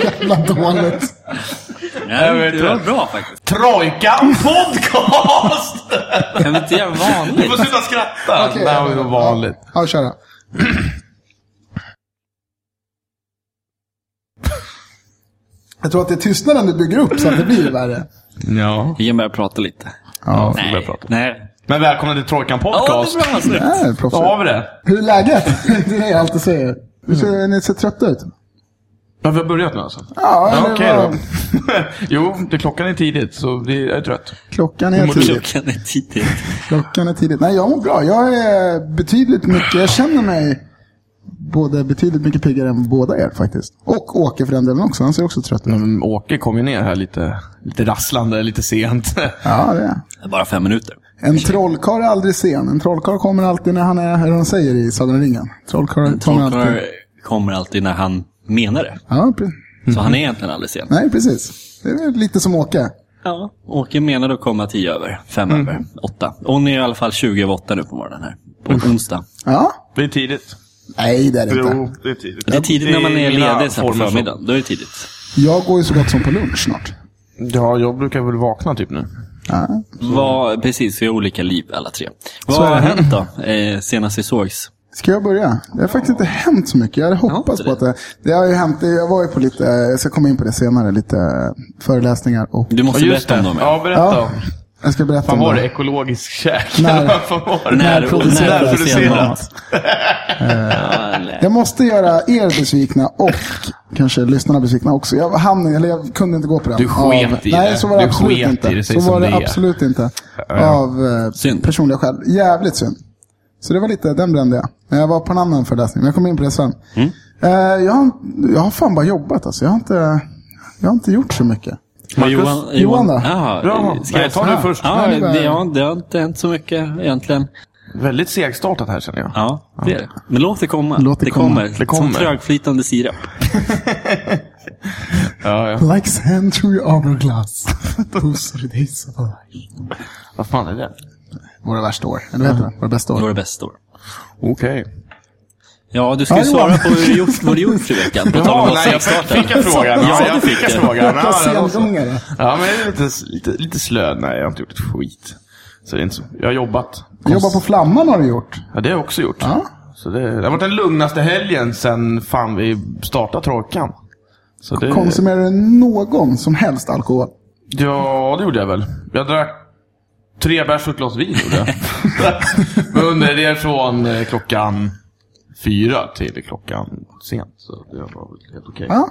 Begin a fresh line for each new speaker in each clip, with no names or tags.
jävla dåligt.
Nej, det var bra faktiskt.
Trojkan podcast!
Kan vi inte göra
Du får
vanligt?
sluta skratta.
Okej,
det här var ju
ja,
vanligt.
Ja, kör då. Jag tror att det är tystnaden du bygger upp så att det blir värre.
Ja.
Vi kan börja prata lite.
ja får
Nej,
börja prata.
nej.
Men välkomna till Trojkan
Ja, det
podcast.
är bra. Snyggt.
Nej,
Då
proffsigt.
har vi det.
Hur är läget? Det är det jag alltid säger. Du ser, ni ser trötta ut.
Ja, vi har börjat nu alltså?
Ja,
Ja,
det
Okej
var-
då. jo, det, klockan är tidigt så vi är trött.
Klockan är tidigt.
Klockan är tidigt.
Klockan är tidigt. Nej, jag mår bra. Jag är betydligt mycket, jag känner mig både betydligt mycket piggare än båda er faktiskt. Och Åke för den delen också. Han ser också trött ut.
Men Åke kom ju ner här lite, lite rasslande, lite sent.
Ja, det är.
Det Bara fem minuter.
En trollkarl är aldrig sen. En trollkarl kommer alltid när han är, hur de säger i om ringen. Trollkarl kommer alltid.
kommer alltid när han menar det.
Ja,
Så han är egentligen aldrig sen.
nej precis. Det är lite som Åke.
Ja, Åke menade att komma tio över, fem över, åtta. Och hon är i alla fall 20 över åtta nu på morgonen här. På onsdag.
Ja,
Det är tidigt.
nej det är det inte.
det är tidigt.
Det är tidigt när man är ledig så här på förmiddagen. Då är det tidigt.
Jag går ju så gott som på lunch snart.
Ja, jag brukar väl vakna typ nu.
Ja.
Vad, precis, vi har olika liv alla tre. Vad har hänt då, eh, senast vi sågs?
Ska jag börja? Det har faktiskt inte hänt så mycket. Jag hade hoppats på att det... Det har ju hänt, jag var ju på lite, jag ska komma in på det senare, lite föreläsningar och...
Du måste
Ja, just
berätta om
det.
dem.
Ja, berätta.
Ja, jag ska berätta
Fan
om
var det ekologisk käk?
När-?
När,
Närproducerat.
närproducerad
Närproducerat.
mat. Ja, nej.
Jag måste göra er besvikna och kanske lyssnarna besvikna också. Jag, hamnade, eller jag kunde inte gå på den.
Du sket i
Nej,
det.
så var det
Du
absolut inte.
det,
så var det
det
absolut inte. Av eh,
Synd.
personliga skäl. Jävligt synd. Så det var lite, den brände jag. Men jag var på en annan föreläsning, men jag kommer in på det sen.
Mm.
Eh, jag, har, jag har fan bara jobbat alltså. Jag har inte, jag har inte gjort så mycket.
Men Johan,
Johan då?
Ja,
Bra.
ska
Nej,
jag
ta
ja.
först.
Ja,
Nej, det
det, har, det har inte hänt så mycket egentligen.
Väldigt segstartat här känner jag.
Ja, det är det. Men låt det komma.
Låt det
det,
komma.
kommer.
Det kommer.
Som trögflytande sirap.
Ja, ja.
Like sand through your hourglass. Those are the days of our life.
Vad fan är det?
Våra värsta år. Eller vad heter det? Våra bästa år.
det bästa år.
Okej.
Ja, du ska ju
Ja,
svara
Johan.
på hur du gjort, vad du gjort i veckan. På tal om att
nej, jag
segstarta.
fick jag frågan.
Ja,
Ja, jag fick
det.
frågan. Ja, det var så.
Sengångare.
Ja, men jag är lite, lite, lite slö. Nej, jag har inte gjort ett skit. Så det är inte så. Jag har jobbat.
Jobba på Flamman har du gjort.
Ja, det har jag också gjort.
Ja.
Så det, det har varit den lugnaste helgen sen fan vi startade Trojkan. Så det,
Konsumerar du någon som helst alkohol?
Ja, det gjorde jag väl. Jag drack tre bärs och ett glas vin gjorde jag. Men under det från eh, klockan fyra till klockan sent. Så det var väl helt okej.
Ja.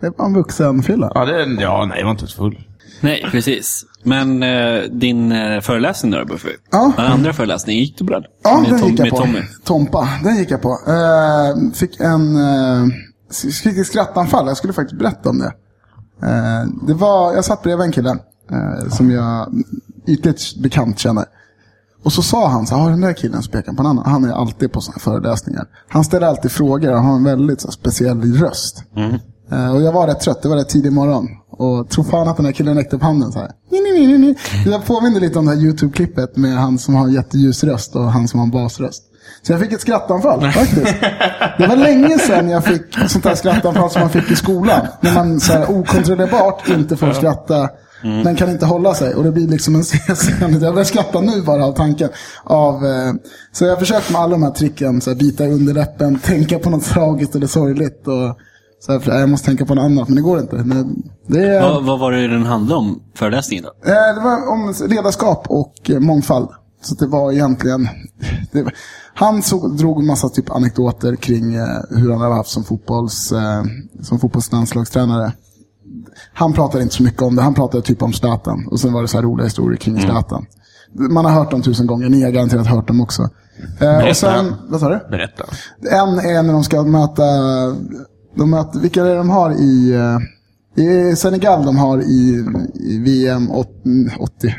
Det var en vuxenfylla.
Ja, det, ja, nej, jag var inte ens full.
Nej, precis. Men eh, din eh, föreläsning då, Buffy?
Ja.
Den andra föreläsningen, gick det bra?
Ja,
med
den
Tom-
gick jag
med
på.
Tommy.
Tompa, den gick jag på. Eh, fick en... Fick ett skrattanfall, jag skulle faktiskt berätta om det. Eh, det var, jag satt bredvid en kille eh, som jag ytligt bekant känner. Och så sa han så här, "Ah, den där killen som pekar på en annan, han är alltid på sådana föreläsningar. Han ställer alltid frågor och har en väldigt så, här, speciell röst. Eh, och jag var rätt trött, det var rätt tidig morgon. Och tro fan att den här killen räckte upp handen så här. Ni, ni, ni. Jag påminner lite om det här YouTube-klippet med han som har jätteljus röst och han som har en basröst. Så jag fick ett skrattanfall faktiskt. Det var länge sedan jag fick sånt här skrattanfall som man fick i skolan. När man så här okontrollerbart inte får skratta. Men kan inte hålla sig. Och det blir liksom en scen. Jag börjar skratta nu bara av tanken. Av, eh, så jag har försökt med alla de här tricken. Så här, bita i underläppen, tänka på något tragiskt eller sorgligt. Och, så här, för jag måste tänka på något annat, men det går inte. Det, är,
Vad, vad var det den handlade om, föreläsningen då?
eh, det var om ledarskap och eh, mångfald. Så det var egentligen... Det, var- han så, drog en massa typ anekdoter kring eh, hur han hade haft som, fotbolls, eh, som fotbollslandslagstränare. Han pratade inte så mycket om det, han pratade typ om Zlatan. Och sen var det så här roliga historier kring Zlatan. Man har hört dem tusen gånger, ni har garanterat hört dem också. Eh, och sen, vad sa du?
Berätta.
En är när de ska möta, de möter, vilka är det de har i, eh, i Senegal de har i, i VM 80,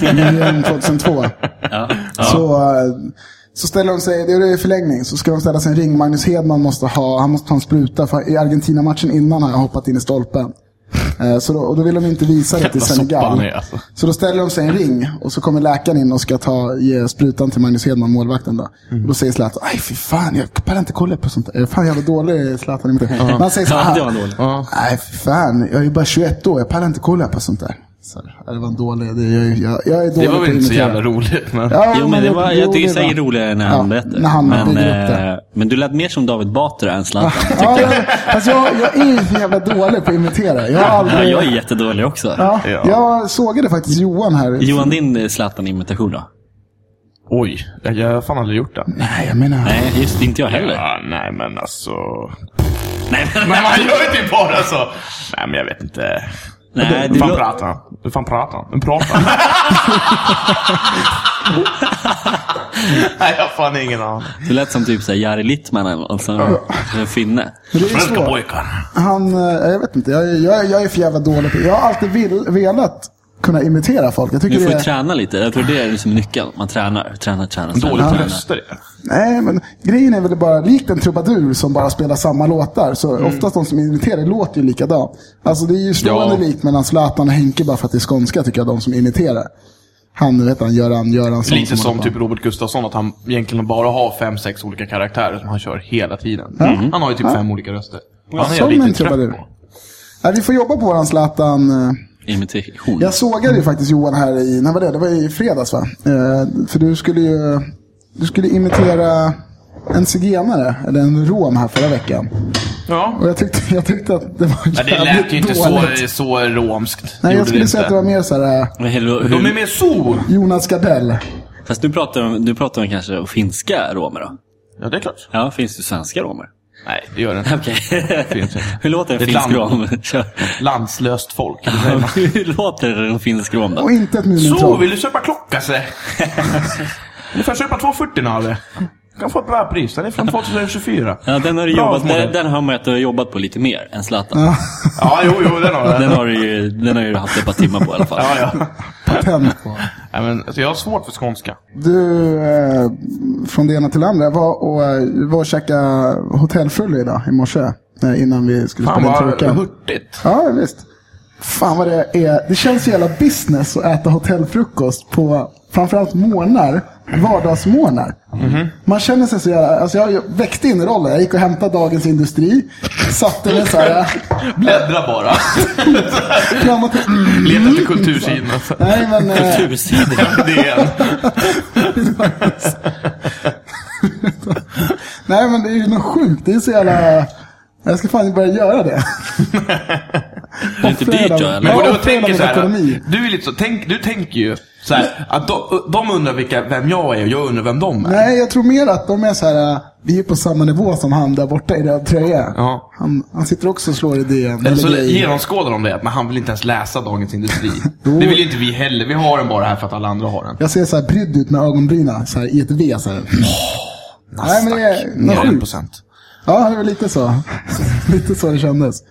VM 2002.
Ja.
Så, eh, så ställer de sig, det är förlängning, så ska de ställa sig en ring. Magnus Hedman måste ha, han måste ha en spruta. För I Argentina-matchen innan har jag hoppat in i stolpen. Eh, Så då, och då vill de inte visa det till
Jävla
Senegal.
är, alltså.
Så då ställer de sig i en ring och så kommer läkaren in och ska ta, ge sprutan till Magnus Hedman, målvakten. Då,
Mm.
och då säger Zlatan, aj fy fan, jag pallar inte kolla på sånt där. Fan, jag var dålig Zlatan imiterar. Men han säger så här,
det var dåligt.
Ja.
nej fy fan, jag är bara 21 år, jag pallar inte kolla på sånt där. Så, det var en dålig, det, jag, jag, jag är dålig
Det var väl inte så jävla roligt. Men...
Ja,
Jo, men det var, jag tycker det säkert roligare när han
Ja,
berättar.
när han
men,
det.
eh, men du lät mer som David Batra än Zlatan.
Ja, jag, alltså jag, jag är ju så jävla dålig på att imitera. Jag har
Ja,
aldrig...
jag är jättedålig också.
Ja,
Ja.
Jag sågade faktiskt Johan här.
Johan, din Zlatan-imitation då?
Oj, jag, jag har fan aldrig gjort det.
Nej, jag menar...
Nej, just inte jag heller.
Ja, nej men alltså...
Nej, men,
Men man gör ju typ bara så. Nej men jag vet inte.
Nej, du,
fan pratar han? Hur fan pratar han? Hur pratar han? Nej, jag har fan ingen aning.
du lät som typ såhär Jari Littman eller något sånt. En finne.
Men det är svårt.
pojkar.
Han, eh, jag vet inte, jag, jag, jag är för jävla dålig på Jag har alltid vill, velat kunna imitera folk. Jag tycker
Du får
det är...
träna lite. Jag tror det är liksom nyckeln. Man tränar, tränar, tränar. tränar,
Dåligt
tränar.
röster är.
Nej, men grejen är väl bara likt en trubadur som bara spelar samma låtar. Så oftast de som imiterar låter ju likadant. Alltså det är ju slående
Ja.
likt mellan Zlatan och Henke bara för att det är skånska tycker jag, de som imiterar. Han, vet han, Göran Göransson.
Lite som
på.
typ Robert Gustafsson, att han egentligen bara har fem, sex olika karaktärer som han kör hela tiden. Han har ju typ fem olika röster. Han är
Som
jag
en
lite trött
trubadur.
på.
Nej, vi får jobba på våran Zlatan.
Imitation.
Jag sågade ju faktiskt Johan här i, när var det? Det var i fredags va? Eh, för du skulle ju, du skulle imitera en zigenare, eller en rom här förra veckan.
Ja.
Och jag tyckte, jag tyckte att det var
Nej, det lät ju inte så,
dåligt.
så romskt.
Nej, jag skulle
det
säga att det var mer såhär, eh,
hur-
De är mer så.
Jonas Gardell.
Fast du pratar om, du pratar om kanske om finska romer då?
Ja, det är klart.
Ja, finns det svenska romer?
Nej, det gör det inte. Inte.
Hur låter en finsk rom?
Landslöst folk. det.
Hur låter en finsk rom då?
Och inte ett
Så, vill du köpa klocka se? Du får köpa 240 Nalle. Du kan få ett bra pris. Den är från 2024.
Ja, den har du jobbat, den, den har man att du har jobbat på lite mer än Zlatan.
Ja, jo, jo, den har
Den
den.
har du ju, den har ju haft ett par timmar på i alla fall.
Ja, ja.
Patent på.
Nej, men, alltså, jag har svårt för skånska.
Du, eh, från det ena till det andra, var och, eh, var och käkade hotellfrulle idag i morse. Eh, innan vi skulle
Fan
spela in
vad
Turkan.
hurtigt.
Ja, visst. Fan vad det är. Det känns så jävla business att äta hotellfrukost på framförallt morgnar. Vardagsmorgnar. Man känner sig så jävla... Alltså jag växte in i rollen. Jag gick och hämtade Dagens Industri. Satte mig så här.
Bläddra bara.
Kramade till...
Leta efter kultursidan. alltså.
Nej men... Eh,
Kultursidan.
Det är en.
nej men det är ju något sjukt. Det är så jävla... Jag ska fan börja göra det.
Det är inte dyrt eller?
Men går du och tänker så här, du, är lite så, tänk, du tänker ju så här, att de, de undrar vilka, vem jag är och jag undrar vem de är.
Nej, jag tror mer att de är så här... Vi är på samma nivå som han där borta i röd tröja.
Ja.
Han, han sitter också och slår.
Eller så
eller grejer.
genomskådar de det, men han vill inte ens läsa Dagens Industri. det vill ju inte vi heller. Vi har den bara här för att alla andra har den.
Jag ser så här brydd ut med ögonbrynen så här, i ett V. Så här. Nej, men det är
Ner en
sjukt.
procent.
Ja, det var lite så. lite så det kändes.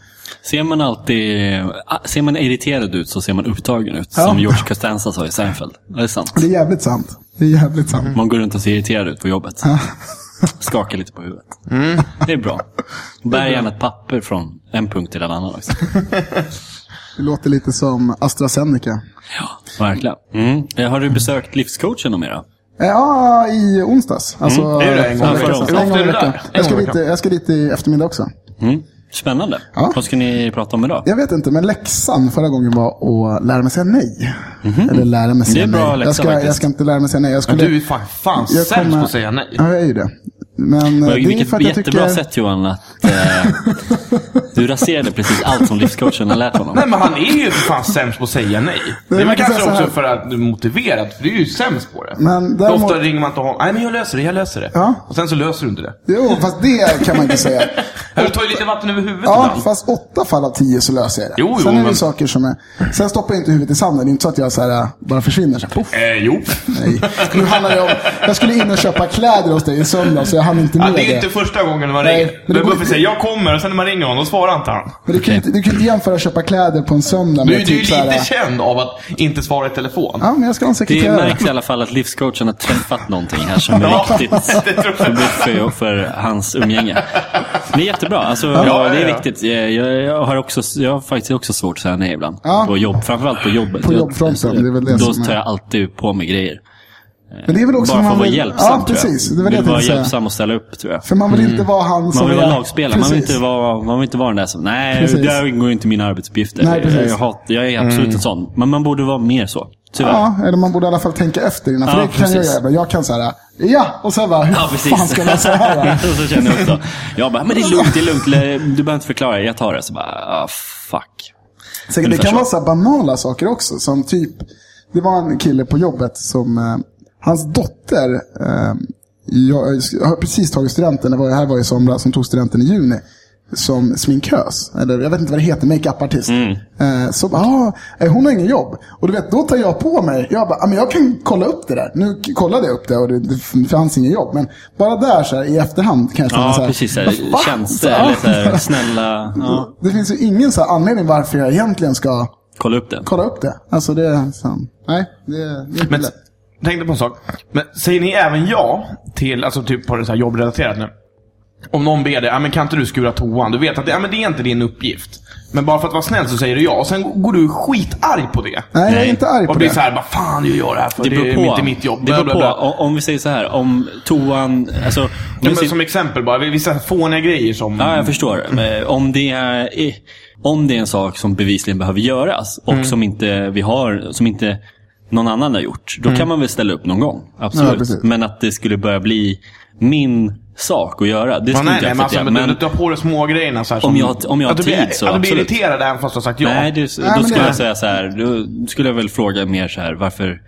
Ser man alltid, ah, ser man irriterad ut så ser man upptagen ut.
Ja.
Som George Costanza sa i Seinfeld. Det är sant.
Det är jävligt sant. Det är jävligt sant.
Man går runt och ser irriterad ut på jobbet. Skakar lite på huvudet. Det är bra. Bär gärna ett papper från en punkt till en annan också.
Det låter lite som AstraZeneca.
Ja, verkligen. Mm. Eh, Har du besökt livscoachen någon mera?
Ja, i onsdags. Alltså,
Mm, det är det, en gång i
veckan.
jag ska dit i eftermiddag också.
Mm. Spännande.
Ja.
Vad ska ni prata om idag?
Jag vet inte, men läxan förra gången var att lära mig säga nej. Eller lära mig säga
Mhm. Det är bra
nej.
läxa
jag, ska,
faktiskt.
jag ska inte lära mig säga nej. Jag
Men
skulle,
du är fan, fan
jag
sämst på att säga nej.
Ja, jag är ju det. Men eh, det är ju
Vilket
att jag
jättebra
tycker...
sätt Johan att eh, du raserade precis allt som livscoachen har lärt honom.
Nej men han är ju för fan sämst på att säga nej. Det är
man
väl
kan
kanske också för att du är motiverad, för du är ju sämst på det.
Men däremot-
Ofta ringer man till honom, nej men jag löser det, jag löser det.
Ja.
Och sen så löser du inte det.
Jo, fast det kan man inte säga.
Du tar ju lite vatten över huvudet
Ja,
ibland.
fast åtta fall av tio så löser jag det.
Jo, jo,
Sen är det
men-
saker som är... Sen stoppar jag inte huvudet i sanden. Det är inte så att jag så här, bara försvinner. Så här, poff.
Eh, jo.
Nej. Nu handlar det om... Jag skulle in och köpa kläder hos dig i söndag så jag hann inte
Ja,
med
det är ju
det.
inte första gången man
Nej,
ringer.
men
Men
det
det
går-
säger jag kommer och sen när man ringer honom, då svarar inte han.
Men du kan ju inte, du kan inte jämföra att köpa kläder på en söndag
Du,
med
du är ju
typ så här...
lite känd av att inte svara i telefon.
Ja, men jag ska ha en
Det
sekreterare.
märks i alla fall att livscoachen har träffat någonting här som är
Ja, det jag.
för och för hans umgänge. Det är jättebra. Alltså,
Ja,
ja, det är
ja.
viktigt. Jag, jag, jag, har också, jag har faktiskt också svårt att säga nej ibland.
Ja.
På jobb, framförallt på jobbet.
På
Jag-
jobbfronten, det är väl det
Då tar jag alltid på mig grejer.
Men det är väl också
Bara för
man
att vara hjälpsam,
Ja,
jag.
precis. Det var det jag
vill vara
säga.
hjälpsam och ställa upp, tror jag.
För man vill inte vara han som
Man vill vara lagspelare. Man vill, inte vara, man vill inte vara den där som, nej,
Precis.
det här ingår inte i mina arbetsuppgifter.
Nej, precis.
jag, jag, hat, jag är absolut en sån. Men man borde vara mer så. Tyvärr.
Ja, eller man borde i alla fall tänka efter innan. För
Ja,
det kan jag
precis.
göra. Jag kan säga ja, och sen bara, hur
Ja, precis.
fan ska jag lösa det här
så känner jag också. Jag bara, men det är lugnt, det är lugnt. Du behöver inte förklara, jag tar det. Så bara, ah, fuck.
Så det kan
så.
vara så banala saker också. Som typ, det var en kille på jobbet som, eh, hans dotter, eh, jag, jag har precis tagit studenten, det var, det här var i somras, som tog studenten i juni. Som sminkös, eller jag vet inte vad det heter, makeupartist.
Mm.
Eh, så bara, ah, eh, hon har ingen jobb. Och du vet, då tar jag på mig, jag bara, ah, men jag kan kolla upp det där. Nu kollade jag upp det och det, det fanns ingen jobb. Men bara där så här, i efterhand kan jag känna
Ja,
så här,
precis. Så här, tjänster, eller så här, snälla. Ja,
Det finns ju ingen så här anledning varför jag egentligen ska
kolla upp det.
kolla upp det. Alltså det så, nej, det, det är inte
Men
lätt.
Tänkte på en sak. Men säger ni även ja till, alltså typ på det så här jobbrelaterat nu. Om någon ber dig, ja men kan inte du skura toan? Du vet att det, ja, men det är inte din uppgift. Men bara för att vara snäll så säger du ja. Och sen går du skitarg på det.
Nej, jag är inte arg på
Och blir
det.
så här, bara fan jag gör det här för
Det
det, är inte mitt jobb.
Det beror på. Om vi säger så här, om toan... Alltså, om
Ja, men
säger,
som exempel bara, vissa fåniga grejer som...
ja, jag förstår. Eh, Om det, är, om det är en sak som bevisligen behöver göras och
Mm.
som inte vi har, som inte någon annan har gjort, då kan man väl ställa upp någon gång.
Mm. Ja,
Absolut.
precis.
men att det skulle börja bli min sak att göra, det
Ja,
skulle inte
nej,
jag
men alltså, men du,
Men,
du tar på dig små grejerna så här som,
Om jag- om jag har
att du blir,
tid så
Att du blir irriterad även fast du har sagt ja.
Nej, det,
Nej,
då skulle
det-
jag säga så här. Då skulle jag väl fråga mer så här, varför...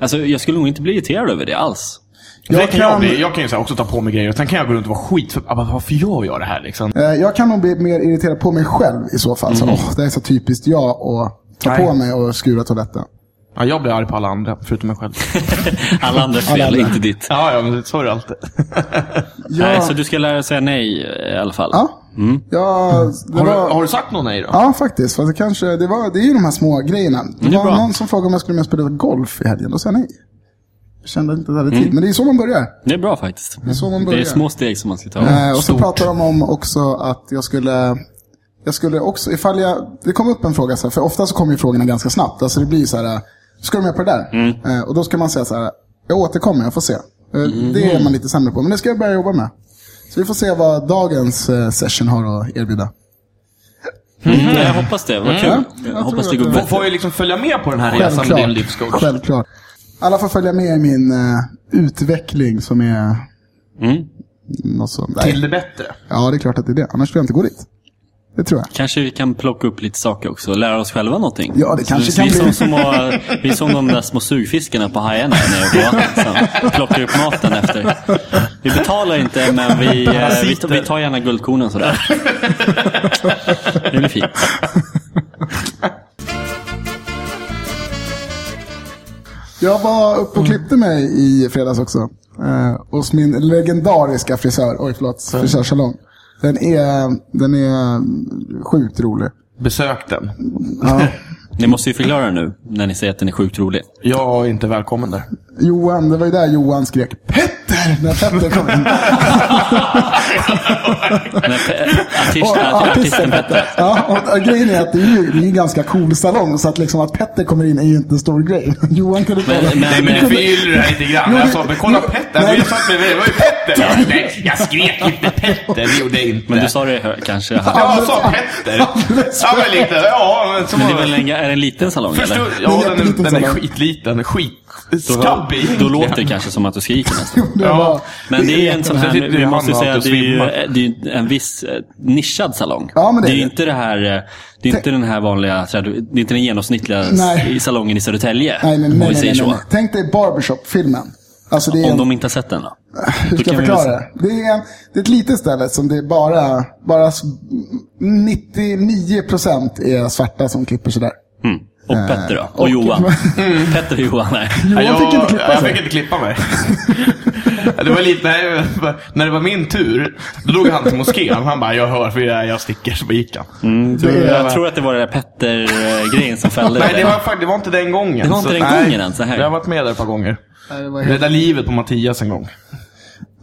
Alltså, jag skulle nog inte bli irriterad över det alls.
det
Jag
kan jag,
kan-
bli, jag kan ju så också ta på mig grejer och sen kan jag gå runt och vara skit för, ah, varför gör jag det här liksom?
Eh, Jag kan nog bli mer irriterad på mig själv i så fall. Så, åh, det är så typiskt jag att ta
Nej.
på mig och skura toaletten.
Ja, jag blir arg på alla andra, förutom mig själv.
Alla andra fel,
andra.
inte ditt.
ja, ja, men så är det alltid.
Ja,
Nej, så du ska lära dig säga nej i alla fall?
ja. ja det
har, du,
var,
har du sagt något nej då?
ja, faktiskt. Fast det, kanske, det, var, det är ju de här små grejerna. Det
det är
var
bra.
någon som frågade om jag skulle med spela golf i helgen. Då sa jag nej. Jag kände inte att jag hade
Mm.
tid. Men det är så man börjar.
Det är bra faktiskt.
är så man
Det är
börjar.
små steg som man ska ta.
Eh, och så
Stort.
pratade de om också att jag skulle jag skulle också, ifall jag, det kom upp en fråga så här, för ofta så kommer ju frågorna ganska snabbt. Alltså det blir så här, ska du med på det där?
Mm.
Eh, och då ska man säga så här, jag återkommer, jag får se. Eh,
Mm.
Det är man lite sämre på, men det ska jag börja jobba med. Så vi får se vad dagens eh, session har att erbjuda.
Mm, jag hoppas det. Vad kul. Jag
jag
hoppas det går bättre.
får jag liksom följa med på den här resan med din livscoach?
Självklart. Alla får följa med i min eh, utveckling som är
Mm.
något som,
Till det bättre?
Ja, det är klart att det är det. Annars skulle jag inte gå dit. Det tror jag.
Kanske vi kan plocka upp lite saker också och lära oss själva någonting.
Ja, det kanske
vi,
kan
vi
bli.
Som små, vi är som de där små sugfiskarna på hajarna nere på vattnet. Som plockar upp maten efter. Vi betalar inte, men vi, eh, vi, tar- vi tar gärna guldkornen sådär. Det blir fint.
Jag var uppe och klippte mig i fredags också. Eh, hos min legendariska frisör. Oj, förlåt. Frisörsalong. Den är, den är sjukt rolig.
Besök den.
Ja.
Ni måste ju förklara nu, när ni säger att den är sjukt rolig.
Jag är inte välkommen där.
Johan, det var ju där Johan skrek Petter! När Petter kom in.
Artist,
Och
artisten Petter.
Ja, och, och grejen är att det är ju det är en ganska cool salong. Så att liksom att Petter kommer in är ju inte en stor grej. Johan kunde
Men-
kolla.
men-
Nej, men du förgyller det här lite grann. Jag sa, men kolla Petter. Du satt med mig, det var ju Petter. Nej, jag skrek inte Petter, det gjorde jag inte.
Men du sa det hö- kanske.
Ja, jag sa Petter. Ja, men lite. Ja, men som
Men det är väl en, är det en liten salong
Förstår,
eller?
Är
ja, den är,
jätteliten
den är skitliten.
Då,
Skitskabbig.
då låter det kanske som att du skriker nästan.
Ja.
Men det är en sån
Så
här, vi måste säga,
alltid
det är ju det är en viss eh, nischad salong.
Ja, men det
det är
är
ju
det.
inte det här, eh, det är inte den här vanliga, det är inte den genomsnittliga
Nej.
i salongen i Södertälje.
Nej, nej, nej, nej, nej, nej. Tänk dig Barbershop-filmen. Alltså är
Om
en,
de inte har sett den då?
Hur ska jag förklara det? Det är, det är ett litet ställe som det är bara, bara s- 99% är svarta som klipper sig där.
Mm. Och Petter då? Och,
och-
Johan. Petter och Johan, nej.
Johan
Ja,
fick inte klippa
jag
sig.
fick inte klippa mig. det var lite, nej, när det var min tur, då drog han till moskén. Han bara, jag hör för jag, jag sticker, så bara gick han.
Mm,
Det är-
jag tror att det var den där Petter-grejen som fällde
Nej, det var, det var inte den gången.
Det var inte
Så-
den
nej,
gången ens, så här.
Jag har varit med där ett par gånger.
Nej, det var helt-
Rädda livet på Mattias en gång.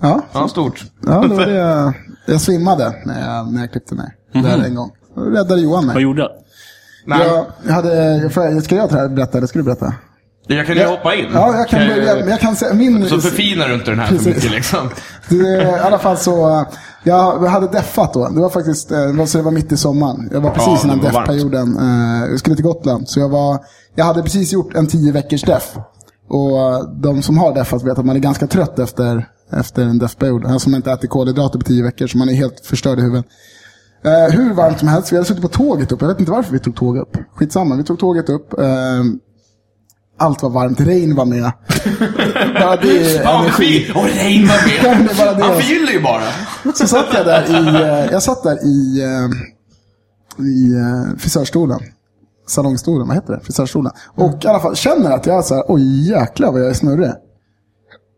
Ja,
Ja, stort.
ja, det var det. Jag svimmade när jag, när jag klippte mig. Där en gång. Då räddade Johan
Vad
mig.
gjorde du?
Nej,
Jag, jag hade, jag- ska jag berätta eller ska du berätta?
jag kan ju hoppa in.
Ja, jag kan börja. Men jag kan säga min...
Så förfinar du inte den här för
Precis.
mycket liksom.
Det, I alla fall så, jag hade deffat då. Det var faktiskt, eh, så det var mitt i sommaren. Jag var
Ja,
precis
det
innan deffperioden. Eh, Jag skulle till Gotland. Så jag var, jag hade precis gjort en tio veckors deff. Och de som har deffat vet att man är ganska trött efter, efter en deffperiod. Alltså man inte äter kolhydrater på tio veckor, så man är helt förstörd i huvudet. Eh, hur varmt som helst. Vi hade suttit på tåget upp. Jag vet inte varför vi tog tåget upp. Skitsamma, vi tog tåget upp. Eh, allt var varmt. Regn var med. Bara det
Ja,
energi.
och regn var med.
det är bara det.
Han förgyller ju bara.
Så satt jag där i, eh, jag satt där i, eh, i eh, frisörstolen. Salongstolen, vad heter det? Frisörstolen. Och i alla fall känner att jag är så här, oj jäklar vad jag är snurrig.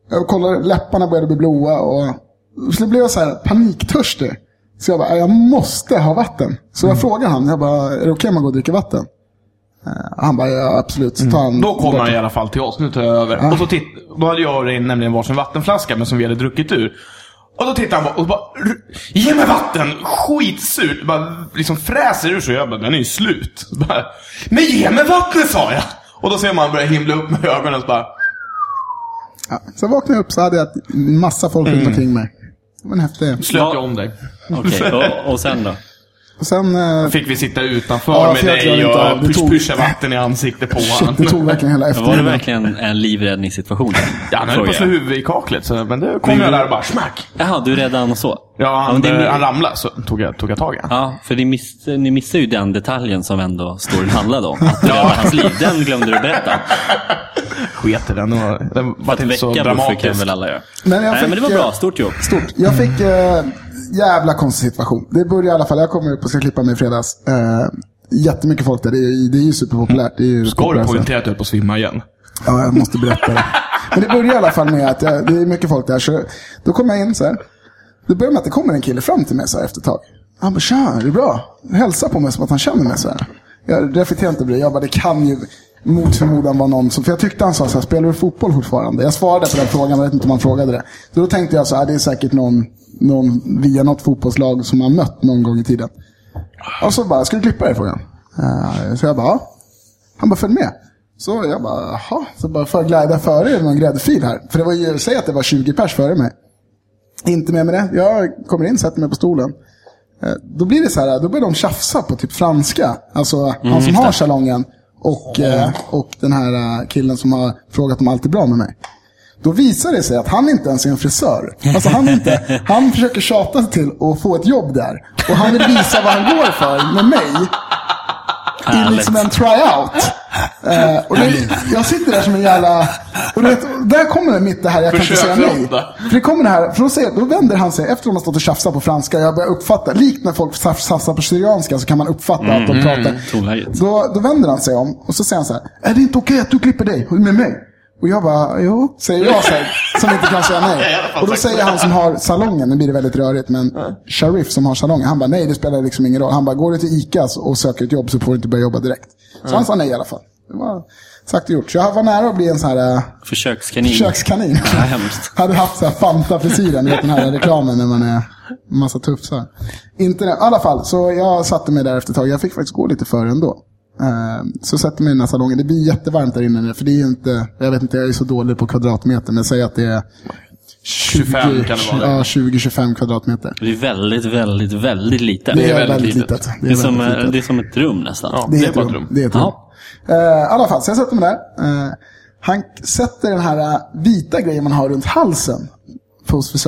Jag kollar, läpparna började bli blåa och så blev jag så här paniktörstig. Så jag bara, jag måste ha vatten. Så jag frågar han, jag bara, är det okej om jag går och dricker vatten? Eh, Han bara, ja absolut. Så tar han
Då kommer
bort-
han i alla fall till oss. Nu tar jag över. Och så titt, då hade jag och Rein nämligen varsin vattenflaska, men som vi hade druckit ur. Och då tittar han på och bara "R- Ge mig vatten! Skitsurt! Bara liksom fräser ur så jag bara, den är ju slut. Bara, Men ge mig vatten sa jag! Och då ser man börja himla upp med ögonen och så bara
Ja. Så vaknade jag upp så hade jag en massa folk runt omkring mig. Det var en häftig.
slöt
Ja.
jag om dig.
Okej, och, och sen då?
Och sen... eh,
Fick vi sitta utanför
Ja,
med
för jag klarade
dig
inte av
och
det. Tog-
pusha vatten i ansiktet på
Shit,
honom.
det tog verkligen hela
Var det
eftermiddagen.
verkligen en livräddningssituation?
Ja, han höll på att slå huvudet i kaklet, så, men det kom jag där och bara smack.
Jaha, du räddade honom så?
Ja, han,
men det är-
han ramlade så tog jag, tog jag tag i honom.
Ja, för ni, miss, ni missar ju den detaljen som ändå storyn handlade om. Att rädda hans liv. Den glömde du berätta.
Sket i den. och- Den var inte så
kan
dramatisk.
väl alla göra.
Men jag
Nej,
fick,
men det var
eh,
bra. Stort jobb.
Stort. Jag fick eh, jävla konstig situation. Det började i alla fall, jag kommer upp och ska klippa mig i fredags. Eh, jättemycket folk där, det är, det är ju superpopulärt. Det är ju
Ska du poängtera att du höll på att svimma igen?
Ja, jag måste berätta det. Men det börjar i alla fall med att jag, det är mycket folk där. Så då kommer jag in så här. Det börjar med att det kommer en kille fram till mig så här efter ett tag. Han bara, tja, är det bra? Hälsa på mig som att han känner mig så här. Jag reflekterar inte på det. Jag bara, det kan ju mot förmodan vara någon som... För jag tyckte han sa så här, spelar du fotboll fortfarande? Jag svarade på den frågan, jag vet inte om han frågade det. Så då tänkte jag så här, det är säkert någon, någon via något fotbollslag som man mött någon gång i tiden. Och så bara, ska du klippa dig? frågan. Uh, eh, så jag bara, ja. Han bara, följ med. Så jag bara, jaha. Så bara, får jag glida före er någon gräddfil här? För det var ju, säg att det var 20 pers före mig. Inte med med det. Jag kommer in, sätter mig på stolen. Eh, Då blir det så här, då börjar de tjafsa på typ franska. Alltså han som har salongen och, eh, och den här eh, killen som har frågat om allt är bra med mig. Då visar det sig att han inte ens är en frisör. Alltså han, inte, han försöker tjata sig till att få ett jobb där. Och han vill visa vad han går för med mig. I liksom en tryout. Eh, och det, jag sitter där som en jävla... Och du vet, där kommer det mitt det här, jag kan inte säga nej. För det kommer det här, för då, säger, då vänder han sig, efter de har stått och tjafsat på franska, jag börjar uppfatta, likt när folk tjaf- tjafsar på syrianska så kan man uppfatta att de pratar.
tonläget.
Då, då vänder han sig om och så säger han så här, är det inte okej att du klipper dig med mig? Och jag bara, jo, säger jag så här, som inte kan säga nej. Och då säger han som har salongen, nu blir det väldigt rörigt, men Sharif som har salongen, han bara, nej det spelar liksom ingen roll. Han bara, går du till ICA och söker ett jobb så får du inte börja jobba direkt. Så han sa nej i alla fall. Det var sagt och gjort. Så jag var nära att bli en sån här äh,
Försökskanin.
kökskanin.
Ja, hemskt.
Hade haft så här Fanta-frisyren, du vet den här reklamen när man är massa tufsar. Inte det. I alla fall, så jag satte mig där efter ett tag. Jag fick faktiskt gå lite före ändå. Eh, Så satte mig i den här salongen. Det blir jättevarmt där inne nu, för det är ju inte, jag vet inte, jag är så dålig på kvadratmeter, men säg att det är 20,
25 kan det vara.
Ja, 20-25 kvadratmeter.
Det är väldigt, väldigt, väldigt lite.
Det är
väldigt
väldigt
litet.
litet.
Det är, som,
väldigt
eh,
litet.
det är som ett rum nästan.
Ja.
Det är,
Det är
ett rum.
rum.
Det är ett rum.
Ja.
Eh, I alla fall, så jag sätter mig där. Eh, han sätter den här vita grejen man har runt halsen hos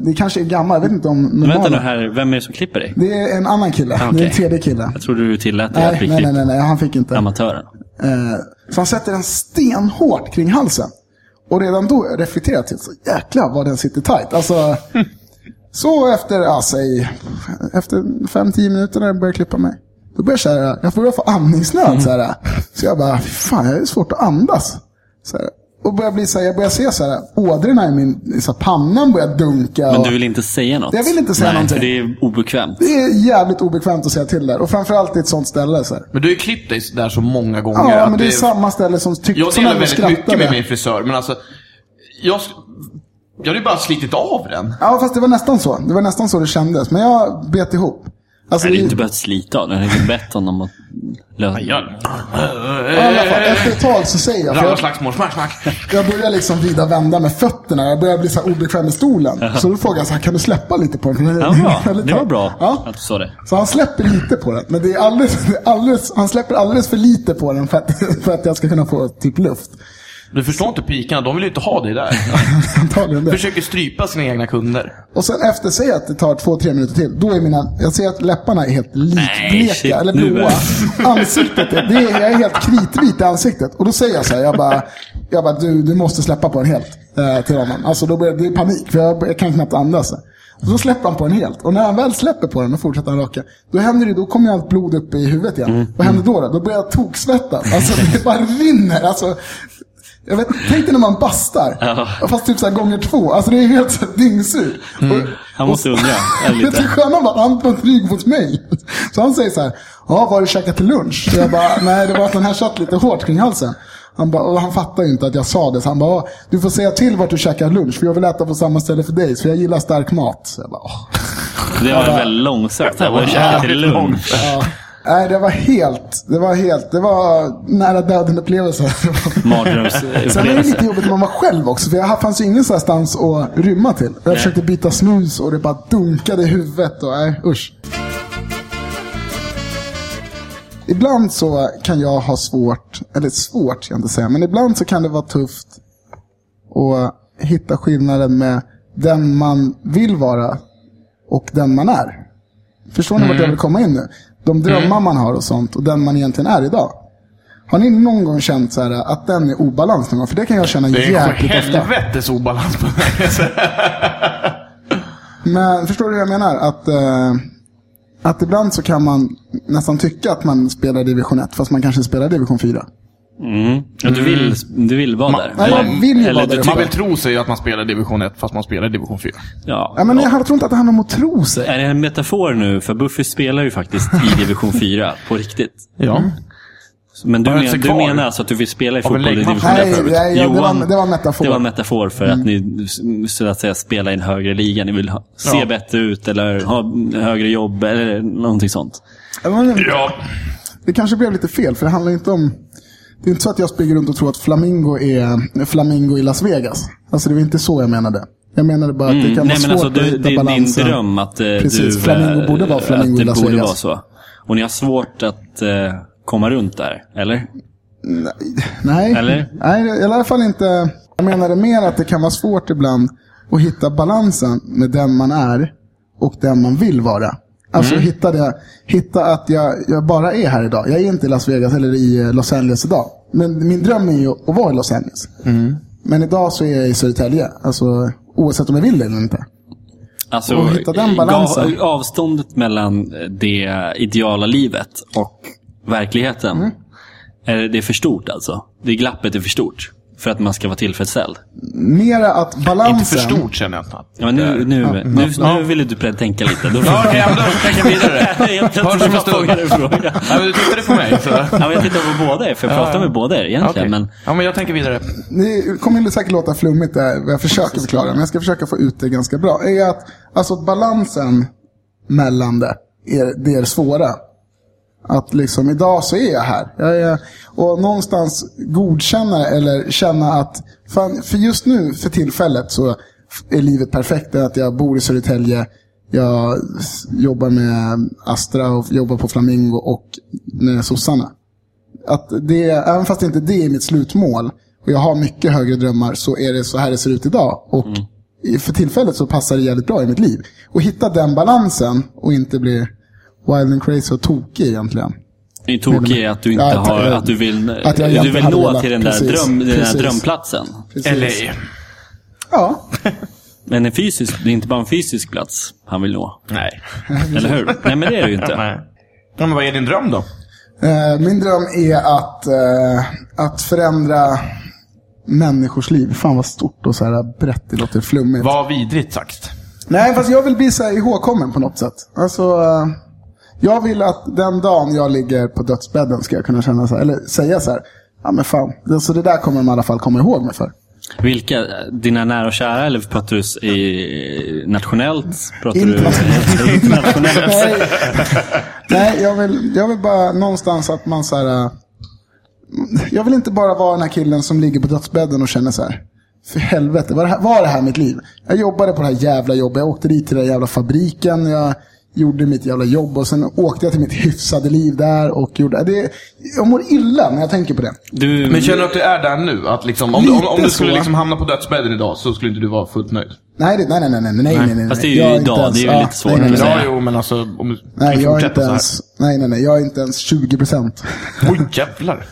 Det kanske är gammal, jag vet inte om
Men Vänta nu
normala.
här, vem är det som klipper dig?
Det är en annan kille. Det är en tredje kille.
Jag trodde du tillät dig att bli
nej, nej, nej, nej, han fick inte.
Amatören.
Eh, så han sätter den stenhårt kring halsen. Och redan då reflekterar jag till, så jäklar vad den sitter tight. Alltså, så efter, ja, säg, efter 5-10 minuter när jag börjar klippa mig. Då börjar jag så här, jag börjar få andningsnöd så här. Så jag bara, fan, jag är svårt att andas. Så här. Och börjar bli så här, jag börjar se så här, ådrorna i min, så här, pannan börjar dunka.
Men du vill inte säga något?
Jag vill inte säga
nej,
någonting.
för det är obekvämt.
Det är jävligt obekvämt att säga till där. Och framförallt i ett sånt ställe. Så här.
Men du har ju klippt dig där så många gånger.
Ja, men det är samma ställe som tycker
Jag
som
delar väldigt mycket med min frisör, men alltså... Jag, Jag hade ju bara slitit av den.
Ja, fast det var nästan så. Det var nästan så det kändes. Men jag bet ihop. Alltså,
Jag hade inte behövt slita av den. Jag hade bett honom att lösa
Ja.
i alla fall, efter ett tag så säger jag, jag,
slagsmål, smack, smack.
jag börjar liksom vrida vända med fötterna. Jag börjar bli så här obekväm i stolen. Så då frågar jag så här, kan du släppa lite på den? Den
Ja, bra. Det var bra
Ja.
att du sa det.
Så han släpper lite på den. Men det är alldeles, alldeles, han släpper alldeles för lite på den för att, för att jag ska kunna få typ luft.
Du förstår inte pikarna, de vill ju inte ha dig där.
Antagligen det.
Försöker strypa sina egna kunder.
Och sen efter, säg att det tar två, tre minuter till. Då är mina, jag ser att läpparna är helt likbleka, eller blåa. Ansiktet, är, det är, jag är helt kritvit i ansiktet. Och då säger jag så här, jag bara, jag bara du, du måste släppa på den helt. Eh, till honom. Alltså då blir det, panik, för jag, jag kan knappt andas. Och så släpper han på den helt. Och när han väl släpper på den och fortsätter han raka, då händer det, då kommer allt blod upp i huvudet igen. Vad händer då? Då, då börjar jag toksvettas. Alltså det bara rinner. Alltså, jag vet, tänk dig när man bastar.
Ja.
Fast typ så här gånger två. Alltså det är helt så här dyngsur. Och-
Han måste undra. Är
det
lite.
sköna var att han var dryg mot mig. Så han säger så här, ja vad har du käkat till lunch? Så jag bara, nej det var att den här satt lite hårt kring halsen. Han, bara, och han fattar inte att jag sa det. Så han bara, "Ja, du får säga till vart du käkar lunch. För jag vill äta på samma ställe för dig. För jag gillar stark mat. Så jag bara, "Åh."
Det var väldigt långsökt. Det var att käka till lunch.
ja. Nej, det var helt, det var helt, det var nära döden upplevelse. Sen var det
Mardrömsupplevelse.
lite jobbigt när man var själv också. För jag fanns ju ingenstans att rymma till. Jag försökte byta snus och det bara dunkade i huvudet. Och, nej, usch. Ibland så kan jag ha svårt, eller svårt ska jag inte säga, men ibland så kan det vara tufft att hitta skillnaden med den man vill vara och den man är. Förstår ni vart jag vill komma in nu? De drömmar man har och sånt och den man egentligen är idag. Har ni någon gång känt så här att den är obalans någon gång? För det kan jag känna
Det är
jäkligt
för
ofta.
helvetes obalans på.
Men förstår du vad jag menar? Att, eh, att ibland så kan man nästan tycka att man spelar division 1 fast man kanske spelar division 4.
Mm. Ja, du, vill, du vill vara där?
Nej, jag vill ju vara där.
Man vill tro sig att man spelar division 1 fast man spelar division 4.
Ja.
Ja, men jag tror inte att det handlar om att tro sig.
Är det en metafor nu? För Buffy spelar ju faktiskt i division 4 på riktigt.
Ja.
Men du, men, du menar alltså att du vill spela i fotboll i division 4
Nej, nej, ja, det var- det var en metafor.
Det var en metafor för att ni så att säga spelar i en högre liga. Ni vill ha, se
Ja.
bättre ut eller ha högre jobb eller någonting sånt.
Men
Ja.
Det kanske blev lite fel, för det handlar inte om... Det är inte så att jag springer runt och tror att Flamingo är Flamingo i Las Vegas. Alltså det var inte så jag menade. Jag menade bara att det
Mm,
kan
nej,
vara
men
svårt
alltså, du,
att hitta
det är din
balansen.
dröm att eh,
Precis,
du...
Flamingo
eh,
borde vara Flamingo i
det
Las
borde
Vegas.
vara så. Och ni har svårt att eh, komma runt där, eller?
Nej,
Eller?
nej, i alla fall inte. Jag menade mer att det kan vara svårt ibland att hitta balansen med den man är och den man vill vara. Alltså
Mm.
hitta, det, hitta att jag, jag bara är här idag. Jag är inte i Las Vegas eller i eh, Los Angeles idag. Men min dröm är ju att vara i Los Angeles.
Mm.
Men idag så är jag i Södertälje. Alltså oavsett om jag vill det eller inte.
Alltså,
Och hitta den balansen.
avståndet mellan det ideala livet och verkligheten.
Mm.
Är det är för stort alltså? Det glappet är för stort. För att man ska vara tillfredsställd.
Mera att balansen...
Inte för stort känner jag snabbt.
Ja, men nu, nu, nu, nu ville du tänka lite. Då
Ja, okej, ja, men då tänker jag vidare. Om
plötsligt fångade en fråga.
Ja, men du tittade på mig. Så.
Ja, men jag tittar på båda er, för jag pratar med båda er egentligen.
Okej.
Men
Ja, men jag tänker vidare.
Det kommer säkert låta flummigt där, vad jag försöker förklara, men jag ska försöka få ut det ganska bra. Är att alltså, balansen mellan det är det är svåra. Att liksom, idag så är jag här. Jag är, och någonstans godkänna eller känna att, fan, för just nu, för tillfället, så är livet perfekt. Att jag bor i Södertälje, jag jobbar med Astra och jobbar på Flamingo och med sossarna att det, även fast inte det är mitt slutmål och jag har mycket högre drömmar så är det så här det ser ut idag. Och i- för tillfället så passar det jävligt bra i mitt liv. Och hitta den balansen och inte bli wild and crazy och tokig egentligen.
det är tokigt är att du inte
Ja, att-
har, att du vill,
att jag
du vill nå
velat-
till den där,
precis,
dröm, den där
precis.
drömplatsen.
Precis.
LA.
Ja,
Men en fysisk, det är inte bara en fysisk plats han vill nå.
Nej.
Eller hur? Nej, men det är det ju inte.
Nej. Ja, men vad är din dröm då?
Eh, min dröm är att, eh, att förändra människors liv. Fan vad stort och så här brett, det låter flummigt.
Vad vidrigt sagt.
Nej, fast jag vill bli så här ihågkommen på något sätt. Alltså, eh, jag vill att den dagen jag ligger på dödsbädden ska jag kunna känna så här, eller säga så här. Ja men fan, det, så det där kommer de i alla fall komma ihåg mig för.
Vilka? Dina nära och kära eller pratar du i nationellt? Pratar
Internationellt.
du internationellt?
Nej, nej jag, vill, jag vill bara någonstans att man så här. äh, Jag vill inte bara vara den här killen som ligger på dödsbädden och känner så här. För helvete, var det, här, var det här mitt liv? Jag jobbade på det här jävla jobbet. Jag åkte dit till den jävla fabriken. Jag gjorde mitt jävla jobb och sen åkte jag till mitt hyfsade liv där och gjorde... Det, jag mår illa när jag tänker på det.
Du,
Men känner du att du är där nu? Att liksom, om, du- om, om du skulle liksom hamna på dödsbädden idag så skulle inte du vara fullt nöjd?
Nej, det, nej, nej, nej, nej, nej, nej, nej.
Fast det är ju
Jag
idag,
ens-
det är ju lite svårt
nej, nej,
att
nej.
säga.
Ja, jo, men alltså om du
Nej, jag är inte ens, nej, nej, nej, jag är inte ens 20 procent.
Oj, jävlar.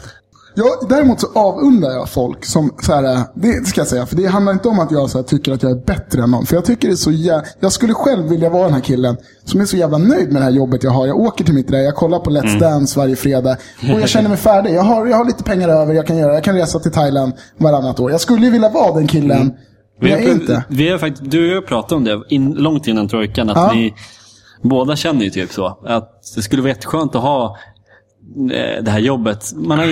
Jag, däremot så avundar jag folk som, så här, det ska jag säga, för det handlar inte om att jag så här, tycker att jag är bättre än någon. För jag tycker det är så jä... Jag skulle själv vilja vara den här killen som är så jävla nöjd med det här jobbet jag har. Jag åker till mitt där, jag kollar på Let's
Mm.
Dance varje fredag och jag känner mig färdig. Jag har, jag har lite pengar över, jag kan göra, jag kan resa till Thailand varannat år. Jag skulle ju vilja vara den killen, men
vi
jag
har,
är inte.
vi har faktiskt, du och jag pratat om det in, långt innan trojkan. Att
Ja.
ni båda känner ju typ så. Att det skulle vara jätteskönt att ha eh, det här jobbet. Man, har,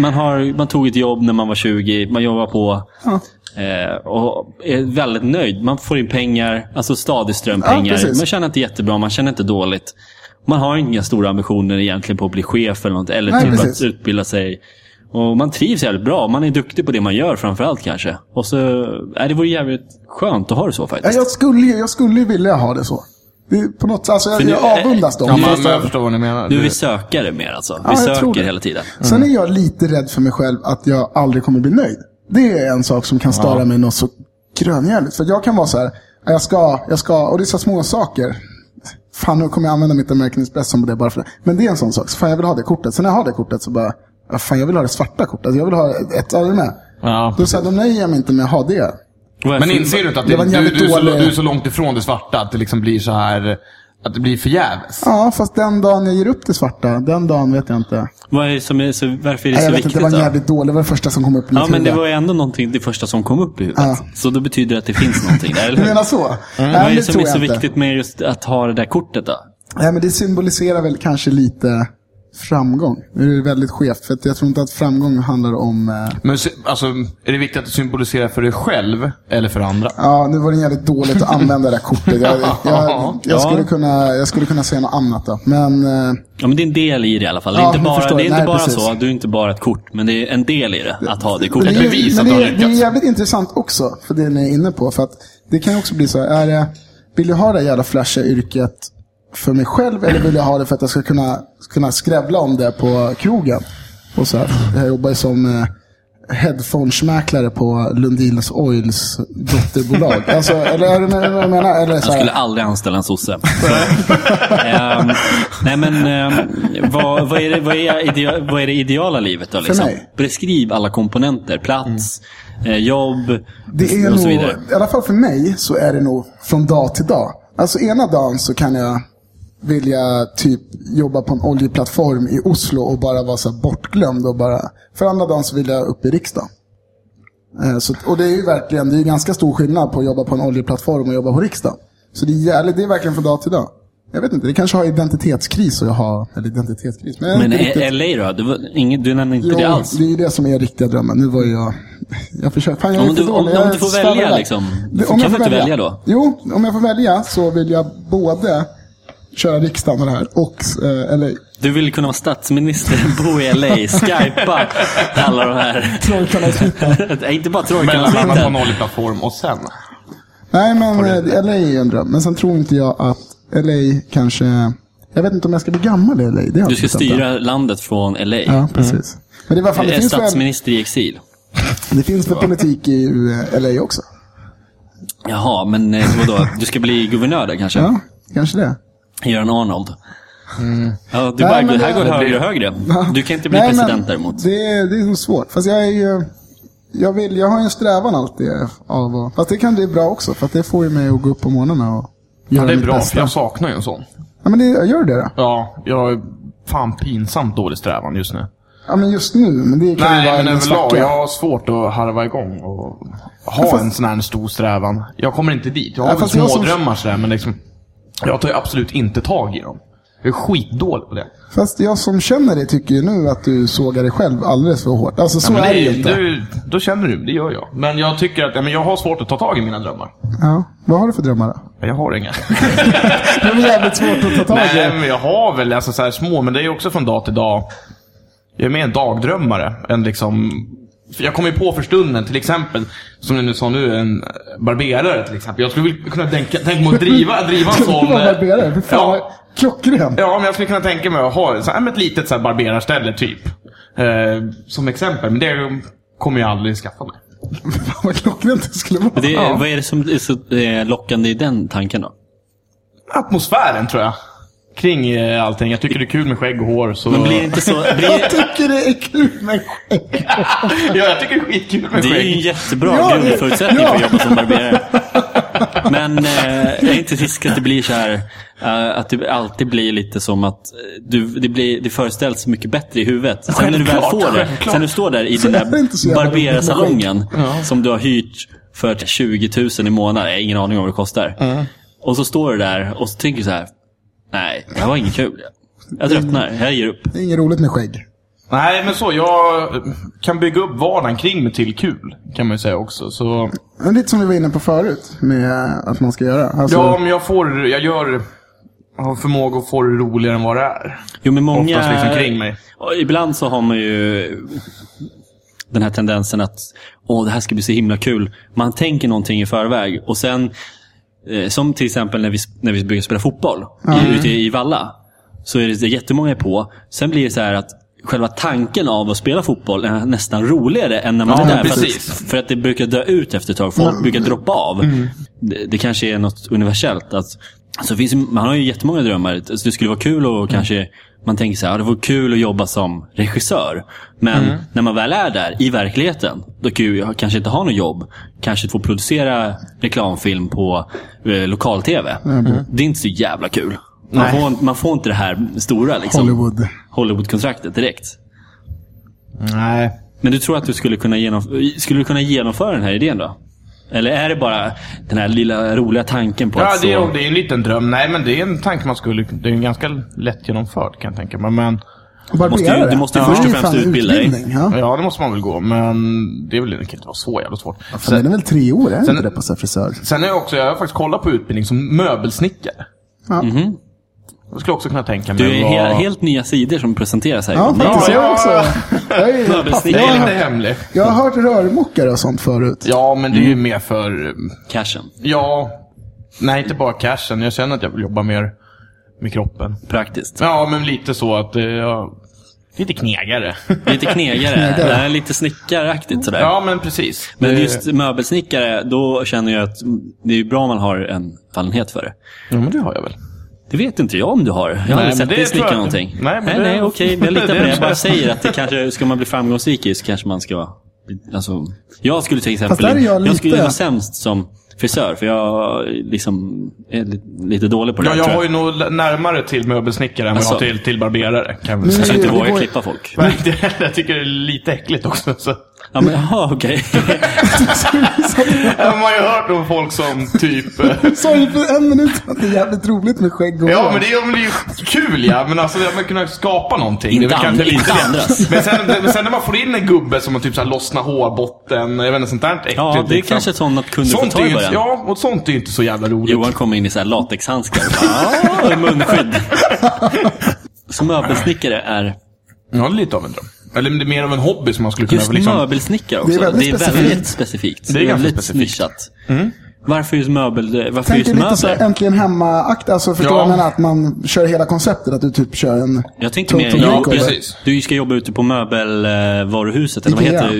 man, har, man tog ett jobb när man var 20, man jobbar på
Ja.
eh, och är väldigt nöjd. Man får in pengar, alltså
Ja,
stadigströmpengar.
precis.
man känner inte jättebra, man känner inte dåligt. Man har inga stora ambitioner egentligen på att bli chef eller något. Eller
Nej,
typ
precis.
att utbilda sig. Och man trivs jävligt bra. Man är duktig på det man gör framförallt kanske. Och så, är det vore jävligt skönt att ha det så
Ja,
faktiskt.
jag, skulle, jag skulle vilja ha det så. Det på något, alltså, jag,
nu-
jag avundas dem.
Ja,
Du
man, jag förstår vad ni menar.
Du vill söka det mer alltså? Vi
Ja,
söker
det.
hela tiden.
Sen är jag lite rädd för mig själv att jag aldrig kommer bli nöjd. Det är en sak som kan störa mig något så grönjävligt. För jag kan vara så här, jag ska, jag ska, och det är så små saker. Fan, nu kommer jag använda mitt American Express som det bara för det. Men det är en sån sak. Så fan, jag vill ha det kortet. Sen när jag har det kortet så bara, ja, fan, jag vill ha det svarta kortet. Jag vill ha ett, är du med?
Ja.
Då säger de, nöjer jag mig inte med att ha det.
Vad
Men inser du inte att
Det
det,
en
du, du, är så,
dålig-
du är så långt ifrån det svarta att det liksom blir så här att det blir förgäves?
Ja, fast den dagen jag ger upp det svarta, den dagen vet jag inte.
Vad är det som är så, varför är det
Nej,
så viktigt
inte, det var
då?
jävligt dåligt. Det var det första som kom upp i
Ja,
mitt
men det var ju ändå någonting, det första som kom upp i huvudet.
Ja.
Så då betyder det att det finns någonting där, eller
Du
hur?
menar så?
Vad
Nej,
är
det
som är så
inte.
viktigt med just att ha det där kortet då?
Nej, men det symboliserar väl kanske lite framgång. Nu är det väldigt skevt, för att jag tror inte att framgång handlar om... Eh,
Men alltså, är det viktigt att det symboliserar för dig själv eller för andra?
ja, nu var det jävligt dåligt att använda det där kortet. Jag, jag, jag,
Ja.
skulle, kunna, jag skulle kunna säga något annat då. Men eh,
Ja, men det är en del i det i alla fall. Det är
Ja,
inte bara, det är
jag.
inte
Nej,
bara
precis.
så, du är inte bara ett kort. Men det är en del i det, att ha det kortet.
det, är,
bevis
men
att
det,
du
är, det är jävligt intressant också, för det ni är inne på. För att det kan också bli så här, är det, vill jag ha det här jävla flashiga yrket för mig själv eller vill jag ha det för att jag ska kunna, kunna skrävla om det på krogen? Och så här, jag jobbar ju som eh, headphonesmäklare på Lundins Oils dotterbolag. Alltså, eller är det vad jag menar? Eller så
Jag skulle
här,
aldrig anställa en sosse. Ehm, nej men, ehm, vad, vad, är det, vad, är idea, vad är det ideala livet då? Liksom? Beskriv alla komponenter. Plats, eh, jobb
Det är
och så
nog,
vidare.
i alla fall för mig, så är det nog från dag till dag. Alltså ena dagen så kan jag vilja typ jobba på en oljeplattform i Oslo och bara vara så bortglömd. Och bara, för andra dagen så vill jag upp i riksdagen. Eh, Så, och det är ju verkligen, det är ganska stor skillnad på att jobba på en oljeplattform och jobba på riksdagen. Så det är, jävligt, det är verkligen från dag till dag. Jag vet inte, det kanske har identitetskris och jag har, eller identitetskris. Men, jag är
Men LA då? Du, var, inget, du nämnde inte
Jo,
det alls.
det är ju det som är riktiga drömmen. Nu var jag... Jag försöker... Fan, jag
Om du- om- om
Jag
du får välja, liksom. Kan
om jag
du
får
inte välja då?
Jo, om jag får välja så vill jag både köra riksdagen och det här och... Eh, eller
Du vill kunna vara statsminister, bo i LA, skypa alla de här...
trojkan
inte bara
Mellanlanda på en
trojkan
oljeplattform och sen?
Nej, men eh, LA är ju en dröm. Men sen tror inte jag att LA kanske... Jag vet inte om jag ska bli gammal i LA. Det har
Du ska styra landet från LA.
Ja, precis. Men det, var fan, det,
Du är
finns väl,
statsminister i exil.
det finns väl politik i eh, LA också?
Jaha, men eh, vadå? Du ska bli guvernör där kanske?
Ja, kanske det.
Göran Arnold. Ja, du
Nej,
bara, det här
det-
går
det
högre och högre. Du kan inte bli
Nej,
president
men
däremot.
Det, är- det är nog svårt. Fast jag är ju... Jag, vill, jag har ju en strävan alltid av att... Fast det kan bli bra också. För att det får ju mig att gå upp på morgnarna och
Ja,
göra
det är
mitt
bra,
bästa.
för jag saknar ju en sån.
Ja, men det, jag gör det då.
Ja, jag har fan pinsamt dålig strävan just nu.
Ja, men just nu. Men det kan ju
Nej,
vara
men
en
överlag. Jag har svårt att harva igång och ha
fast-
en sån här stor strävan. Jag kommer inte dit. Jag har
Ja,
väl
fast jag
små
som-
drömmar sådär, men liksom, jag tar ju absolut inte tag i dem. Jag är skitdålig på det.
Fast jag som känner dig tycker ju nu att du sågar dig själv alldeles för hårt. Alltså så
Ja,
är det ju inte.
du, då känner du, det gör jag. Men jag tycker att ja, men jag har svårt att ta tag i mina drömmar.
Ja. Vad har du för drömmar då?
Jag har inga.
Det är jävligt svårt att ta tag
Nej,
i.
men jag har väl alltså så här små, men det är ju också från dag till dag. Jag är mer en dagdrömmare än liksom... Jag kommer ju på för stunden, till exempel, som du nu sa nu, en barberare till exempel. Jag skulle kunna tänka, tänka mig att driva, driva en sån...
var barberare. Fy fan vad
ja,
klockren.
ja, men jag skulle kunna tänka mig att ha så här, ett litet så här barberarställe, typ. Eh, som exempel, men det kommer jag aldrig skaffa mig.
Fan vad klockrent det skulle vara.
Det,
Ja.
Vad är det som är så eh, lockande i den tanken då?
Atmosfären, tror jag. Kring eh, allting. Jag tycker det är kul med skägg och hår. Så...
Men blir det inte så...
Jag
Blir,
tycker det är kul med skägg.
ja, jag tycker det är skitkul med
det är ju en
skägg.
jättebra
Ja,
grundförutsättning
ja.
för att jobba som barberare. Men eh, är inte risk att det blir så här eh, att det alltid blir lite som att eh, du, det, blir, det föreställs mycket bättre i huvudet. Sen när du väl får det,
självklart.
sen du står där i
Så
den där barberarsalongen som du har hyrt för 20 000 i månaden, jag har ingen aning om vad det kostar. Och så står du där och så tänker du så här, nej, det här var inget kul. Jag tröttnar, jag ger upp.
Det är inget roligt med skägg.
Nej, men så. Jag kan bygga upp vardagen kring mig till kul. Kan man ju säga också. Så,
Men lite som vi var inne på förut med att man ska göra. Alltså,
ja, men jag får... Jag gör... Jag har förmåga att få det roligare än vad det är.
Jo, men många...
Oftast liksom kring mig.
Ibland så har man ju den här tendensen att åh, det här ska bli så himla kul. Man tänker någonting i förväg och sen, som till exempel när vi, när vi började spela fotboll i, ute i Valla. Så är det jättemånga på. Sen blir det så här att själva tanken av att spela fotboll är nästan roligare än när man
Ja,
är där. För att, för att det brukar dö ut efter ett tag. Folk brukar droppa av. Det, det kanske är något universellt. Att, alltså, finns, man har ju jättemånga drömmar. Alltså, det skulle vara kul och kanske man tänker så här, ja, det vore kul att jobba som regissör. Men när man väl är där i verkligheten, då kan jag kanske inte ha något jobb. Kanske få producera reklamfilm på eh, lokal-tv. Det är inte så jävla kul. Man får, man får inte det här stora liksom,
Hollywood.
Hollywood-kontraktet direkt.
Nej.
Men du tror att du skulle kunna, genomf- skulle du kunna genomföra den här idén då? Eller är det bara den här lilla roliga tanken på
Ja,
att
det är,
så...
det är en liten dröm. Nej, men det är en tanke man skulle... Det är en ganska lätt genomförd kan jag tänka mig. Men
Barberare.
måste ju- du måste ju
Ja,
först och främst utbilda dig.
utbildning, Ja.
ja, det måste man väl gå. Men det är väl, det kan inte vara så jävla svårt.
Fan, den är väl tre år, är
Sen-
inte det på frisör?
Sen är jag också, jag har faktiskt kollat på utbildning som möbelsnickare.
Ja.
Jag skulle också kunna tänka mig
Du är he- helt nya sidor som presenteras här.
Ja,
Det
faktiskt.
ja,
Jag
ja.
också. Jag, är,
Möbelsnickare.
Det är
jag,
lite
har,
hemlig.
jag har hört rörmokare och sånt förut.
Ja, men det är ju mer för...
Cashen.
Ja, nej inte bara cashen. Jag känner att jag vill jobba mer med kroppen.
Praktiskt.
Ja, men lite så att... eh, jag- Lite knegare.
Lite knegare.
Knegare.
Det är lite snickaraktigt sådär.
ja, men precis.
Men
Det-
just möbelsnickare, då känner jag att det är bra om man har en fallenhet för det.
Ja, men det har jag väl.
Det vet inte jag om du har. Jag har
Nej,
aldrig sett
det
dig snicka
jag-
någonting.
Nej, men
nej,
det-
nej okej. Jag litar på
det-.
Jag bara säger att det kanske, ska man bli framgångsrik i så kanske man ska vara... Alltså, jag skulle till exempel...
Jag lite-
skulle vara sämst som frisör, för jag liksom är li- lite dålig på det
Ja, jag
tror
har ju nog närmare till möbelsnickare än vad jag har
Alltså.
till, till barberare. Kan jag
Nu-
säga.
Så inte vågar
går-
klippa folk.
Nej, det, jag tycker det är lite äckligt också. Så.
Ja, men jaha, okej.
Man har ju hört om folk som typ... eh,
sa ju för en minut att det är jävligt roligt med skägg och
Ja, men det, är, men det är ju kul ja. Men alltså, det har man kunnat skapa någonting.
Inte
det är kanske
inte
lite
andras.
Men sen, men sen när man får in en gubbe som har typ så här lossna hårbotten, jag vet inte, sånt där äckligt.
Ja, det är
liksom.
kanske sånt att kunder får
Sånt
ta
är
i början.
Ja, och sånt är ju inte så jävla roligt.
Johan kommer in i så här latexhandskar. Ja, munskydd. Så möbelsnickare är...
Ja, det är lite av en dröm. Eller det är mer av en hobby som man skulle kunna...
Just
liksom,
möbelsnickare också.
Det är väldigt
det är väldigt specifikt.
Det är ganska
väldigt
specifikt. Mm.
nischat. Varför just möbel? Varför
Tänk
just
lite så här,
möbler?
äntligen hemma-akt. Alltså förstår
Ja.
menar att man kör hela konceptet. Att du typ kör en
Jag tänkte mer,
Ja, precis.
du ska jobba ute på möbelvaruhuset, eller vad heter det,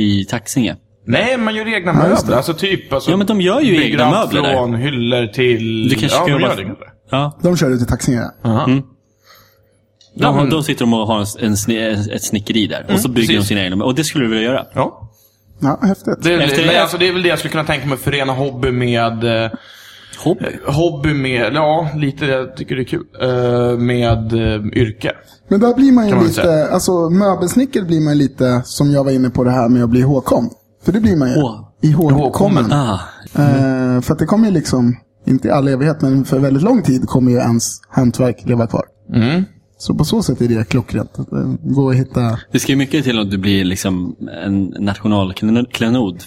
i Taxinge.
Nej, man gör egna
Ja,
möbler.
det.
Alltså typ... Alltså,
Ja, men de gör ju egna möbler där.
från hyllor till...
Du kanske
ja,
ska
de
jobba...
gör det kanske.
Ja.
De kör ut i Taxinge.
Aha.
De,
Ja, men-
de sitter de och har en, en, ett snickeri där. och så bygger de
Mm, precis.
sina egna. Och det skulle du vilja göra?
Ja.
Ja, häftigt.
Det är,
Efter-
men alltså, det är väl det jag skulle kunna tänka mig, förena hobby med... Eh,
Hobby?
hobby med, ja, lite det jag tycker det är kul. Eh, med eh, yrke.
Men där blir man ju
man
lite,
säga.
alltså möbelsnickare blir man lite, som jag var inne på det här med att bli ihågkommen. För det blir man ju.
Hå-
Ihågkommen.
Ah.
Eh, för att det kommer ju liksom, inte i all evighet, men för väldigt lång tid kommer ju ens hantverk leva kvar.
Mm.
Så på så sätt är det klockrent. Att gå och hitta...
Det ska ju mycket till att du blir liksom en nationalklenod.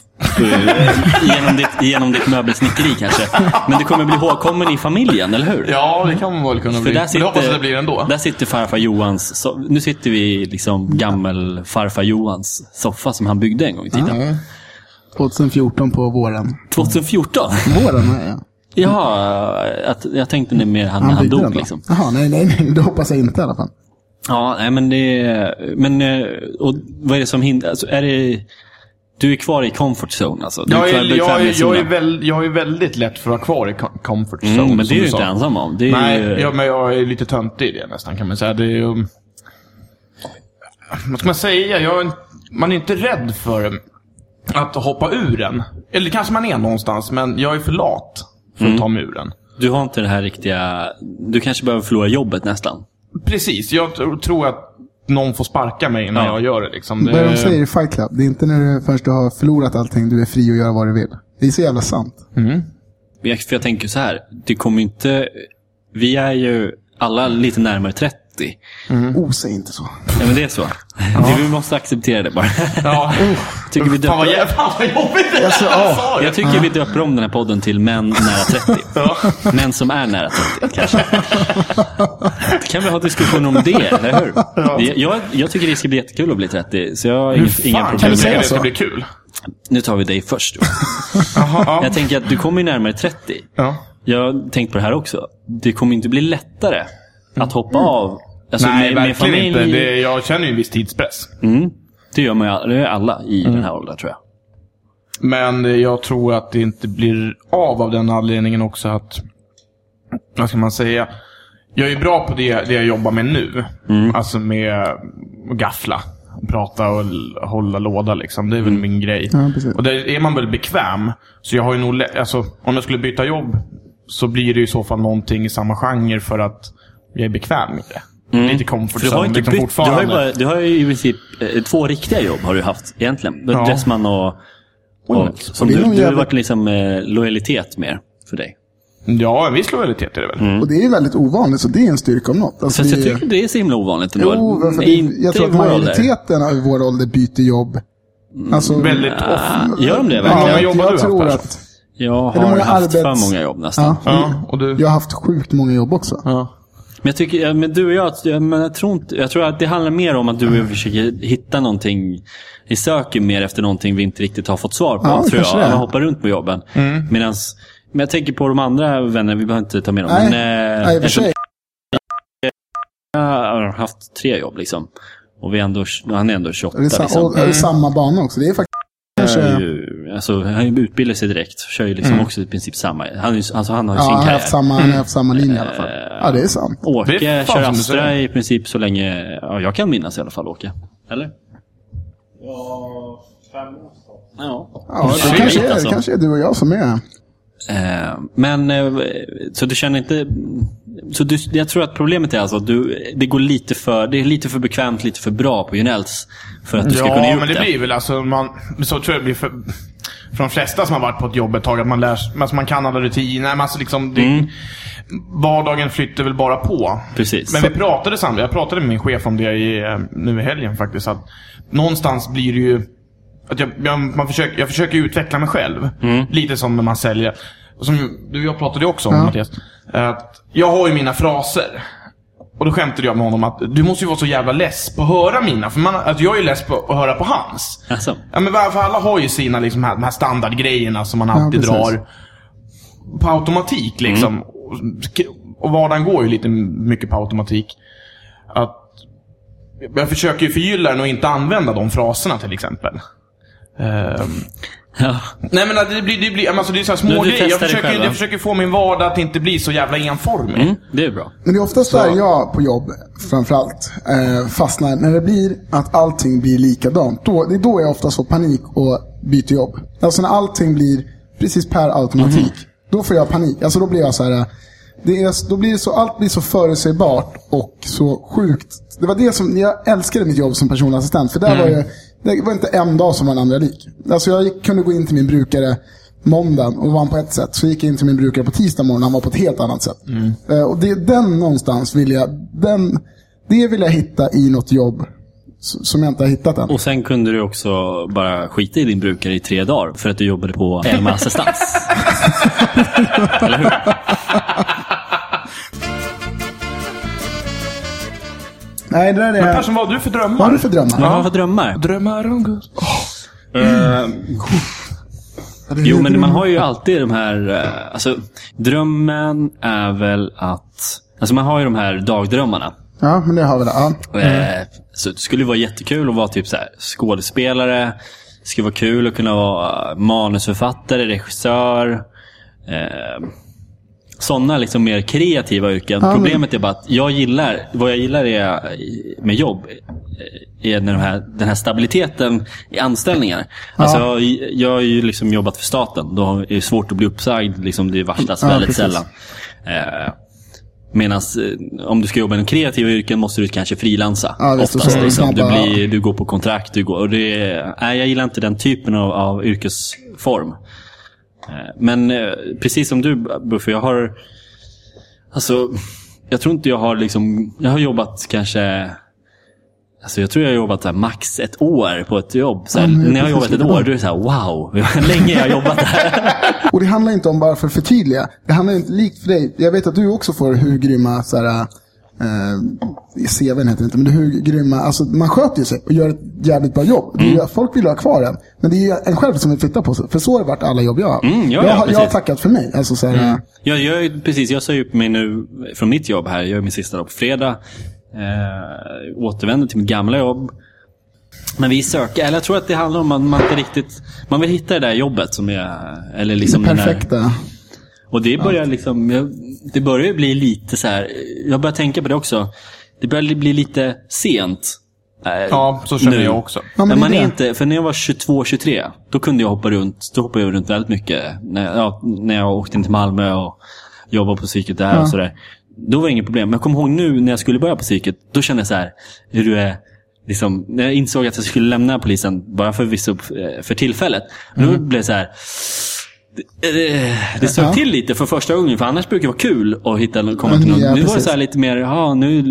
genom, ditt, genom ditt möbelsnickeri kanske. Men du kommer bli ihågkommen i familjen, eller hur?
Ja, det kan man väl kunna
För
bli.
där
Men det hoppas jag det blir ändå.
Där sitter farfar Johans, so nu sitter vi i liksom gammel farfar Johans soffa som han byggde en gång i tiden.
2014 på våren.
2014?
Våren, ja.
Ja, att, jag tänkte det mer han, han
den
dog liksom.
Jaha, nej, nej, nej, det hoppas jag inte i alla fall.
Ja, nej men det... Men eh, och vad är det som hindrar? Alltså, är det... Du är kvar i comfort zone alltså? Du
Jag är,
i
jag, är, jag, är väl, jag är väldigt lätt för att vara kvar i com- comfort zone.
Mm, men det är du inte ensam om. Det är
Nej,
ju,
ja, men jag är lite töntig i det nästan kan man säga. Det är ju... Vad ska man säga? Jag är, man är inte rädd för att hoppa ur den. Eller kanske man är någonstans, men jag är för lat för
Mm.
att ta mig ur den.
Du har inte det här riktiga... Du kanske behöver förlora jobbet nästan.
Precis, jag tr- tror att någon får sparka mig när
Ja.
jag gör det. Liksom. det
är de säger i Fight Club? Det är inte när du först du har förlorat allting du är fri att göra vad du vill. Det är så jävla sant.
Men Jag, för jag tänker så här. Det kommer inte... Vi är ju alla lite närmare 30.
Oh, säg inte så.
Ja, men det är så. Det, vi måste acceptera det bara.
Ja.
tycker vi
Fan vad,
döper,
fan vad jobbigt det
Alltså, ja.
sa
jag tycker vi döper om den här podden till Män nära 30. Män som är nära 30, kanske. kan vi ha diskussion om det, eller hur? Jag, jag, jag tycker det ska bli jättekul att bli 30, så jag har inga
fan
problem
kan du
med
säga
det.
att det ska bli kul?
Nu tar vi dig först.
Jaha, ja.
Jag tänker att du kommer ju närmare 30.
ja.
Jag har tänkt på det här också. Det kommer inte bli lättare att hoppa av. Alltså
Nej,
med, med
verkligen
familj.
inte. Det, jag känner ju en viss tidspress.
Mm, det gör man ju det gör alla i
Mm.
den här åldern, tror jag.
Men jag tror att det inte blir av av den anledningen också att... Vad ska man säga? Jag är bra på det, det jag jobbar med nu.
Mm.
Alltså med gaffla. Prata och hålla låda liksom. Det är väl
Mm.
min grej.
Ja,
och där är man väl bekväm. Så jag har ju nog... Alltså, om jag skulle byta jobb så blir det i så fall någonting i samma genre för att jag är bekväm med det. Lite comfort
Mm. För du har
zone
inte
liksom
bytt, du har, ju bara, du har ju i princip eh, två riktiga jobb har du haft egentligen.
Ja.
Dressman och... och som
det är
du, du har
jävligt-
varit liksom eh, lojalitet mer för dig.
Ja, en viss lojalitet är det väl.
Mm.
Och det är ju väldigt ovanligt, så det är en styrka om något. Alltså,
Så
det
jag tycker det är så himla ovanligt ändå.
Jo, för det,
Inte
jag tror att majoriteten av vår ålder byter jobb. Alltså,
Väldigt ofta.
Ah, gör de det
ja,
verkligen?
vad jobbar
jag
du haft,
tror
Persson?
att
Jag har haft för
arbets-
många jobb nästan.
ja,
Ja, och du?
jag har haft sjukt många jobb också.
Ja.
Men jag tycker, men du och jag, men jag, tror inte, jag tror att det handlar mer om att du och jag försöker hitta någonting. Vi söker mer efter någonting vi inte riktigt har fått svar på,
Ja,
tror jag.
det.
Alla hoppar runt på jobben. Medans, men jag tänker på de andra vännerna, vi behöver inte ta med dem.
Nej,
men, eh,
Nej, för sig.
jag har haft tre jobb liksom. Och vi ändå, han är ändå 28
Det är,
liksom.
och, det är samma bana också. Det är kanske...
ju, alltså, han utbildar sig direkt. Kör ju liksom också i princip samma. Han, ju- alltså, han har ju
Ja,
sin
han har
karriär.
haft samma, han har haft samma linje i alla fall. Ja, det är sant.
Åke
Det
kör Astra i princip så länge ja, jag kan minnas i alla fall, Åke. Eller?
Ja, fem år.
Ja.
Ja, det
Shit,
kanske är,
alltså.
det kanske är du och jag som är...
Eh, men, eh, så du känner inte... Så du, jag tror att problemet är alltså att du, det går lite för, det är lite för bekvämt, lite för bra på Junells. För att du ska kunna ge
Ja,
upp
men det blir väl alltså, man, så tror jag det blir för, för de flesta som har varit på ett jobb ett tag, att man lär sig- alltså man kan alla rutiner. men Alltså liksom, det, Vardagen flyttar väl bara på.
Mm. Precis.
Men vi pratade samtidigt, jag pratade med min chef om det i, eh, nu i helgen faktiskt. Att någonstans blir det ju... Att jag, jag, man försöker, jag försöker utveckla mig själv.
Mm.
Lite som när man säljer. Och Som du och jag pratade också om
Ja.
Mattias. Att jag har ju mina fraser. Och då skämtade jag med honom att du måste ju vara så jävla less på att höra mina. För man, att jag är ju less på att höra på hans.
Alltså.
Ja men varför alla har ju sina liksom, här, de här standardgrejerna som man alltid
precis.
drar på automatik liksom. Och- Och vardagen går ju lite mycket på automatik. Att jag försöker ju förgylla den och inte använda de fraserna till exempel. Ehm,
Ja.
nej men det blir, det blir, alltså det är så här små
Du- du
grejer. Jag försöker,
själv,
jag försöker få min vardag att inte bli så jävla enformig.
Mm, det är bra.
Men det är oftast där jag på jobb, framförallt, eh, fastnar. När det blir att allting blir likadant. Då, det är då jag oftast får panik och byter jobb. Alltså när allting blir precis per automatik. Då får jag panik. Alltså då blir jag så här. Det är, då blir det så, allt blir så förutsägbart och så sjukt. Det var det som, jag älskade mitt jobb som personlig assistent. För där var det, det var inte en dag som var en andra lik. Alltså jag kunde gå in till min brukare måndagen och var han på ett sätt. Så gick jag in till min brukare på tisdag morgon och han var på ett helt annat sätt. Eh, och det, den någonstans vill jag, den, det vill jag hitta i något jobb som jag inte har hittat än.
Och sen kunde du också bara skita i din brukare i tre dagar för att du jobbade på Elmar Assistans. Eller hur?
Nej, det där är...
Men Persson, vad har du för drömmar?
vad har du för drömmar?
Vad har för drömmar?
Drömmar om guld.
Jo, men man har ju alltid de här... eh, Alltså, drömmen är väl att... Alltså man har ju de här dagdrömmarna.
Ja, men det har vi det. Ja.
Eh, Så det skulle vara jättekul att vara typ så här, skådespelare. Det skulle vara kul att kunna vara manusförfattare, regissör. Eh, sådana liksom mer kreativa yrken.
men-
Problemet är bara att jag gillar, vad jag gillar är, med jobb eh, är den här, den här stabiliteten i anställningar. Alltså, jag, jag har ju liksom jobbat för staten. Då är det svårt att bli uppsagd. Liksom, det varslas
Ja,
väldigt
precis.
sällan. Eh, Medan om du ska jobba inom kreativa yrken måste du kanske frilansa.
Ja,
oftast.
så
Liksom. Du, blir, du går på kontrakt. Du går, och det, är- nej, jag gillar inte den typen av, av yrkesform. Eh, Men eh, precis som du Buffy, jag har... Alltså, jag tror inte jag har liksom... Jag har jobbat kanske... Alltså jag tror jag har jobbat här, max ett år på ett jobb. Så här,
Ja, men
när jag har jobbat ett år, då är det så här, wow, hur länge jag har jobbat här.
Och det handlar inte om bara för att förtydliga. Det handlar inte likt för dig. Jag vet att du också får hur grymma så här, eh, CVn heter det inte, men det hur grymma, alltså man sköter ju sig och gör ett jävligt bra jobb. Det
Mm.
ju- folk vill ha kvar en. Men det är ju en själv som vill flytta på sig. För så har det varit alla jobb jag har.
Mm, ja,
jag,
ja,
jag har tackat för mig. Alltså, så här,
Jag, jag, är- precis, jag ju upp mig nu från mitt jobb här. Jag gör min sista dag på fredag. Eh, återvänder till mitt gamla jobb. Men vi söker, eller jag tror att det handlar om att man inte riktigt... Man vill hitta det där jobbet som är... Eller liksom
det
den där-
perfekta.
Och det börjar liksom, jag, det börjar ju bli lite så här. jag börjar tänka på det också. Det börjar bli lite sent. eh,
Ja, så känner
nu.
jag också.
Ja, men
man
är
inte, för när jag var 22-23, då kunde jag hoppa runt. Då hoppade jag runt väldigt mycket. När, ja, när jag åkte in till Malmö och jobbade på psyket där och sådär. Då var det inget problem. Men jag kommer ihåg nu när jag skulle börja på psyket, då kände jag så här, hur du är Liksom, när jag insåg att jag skulle lämna polisen bara för, vissa, upp- för tillfället. Då
Mm.
blev det så här. Det, det, det sög
Ja.
till lite för första gången, för annars brukar det vara kul att hitta, komma till något.
ja,
nu var det så här lite mer, ja, nu,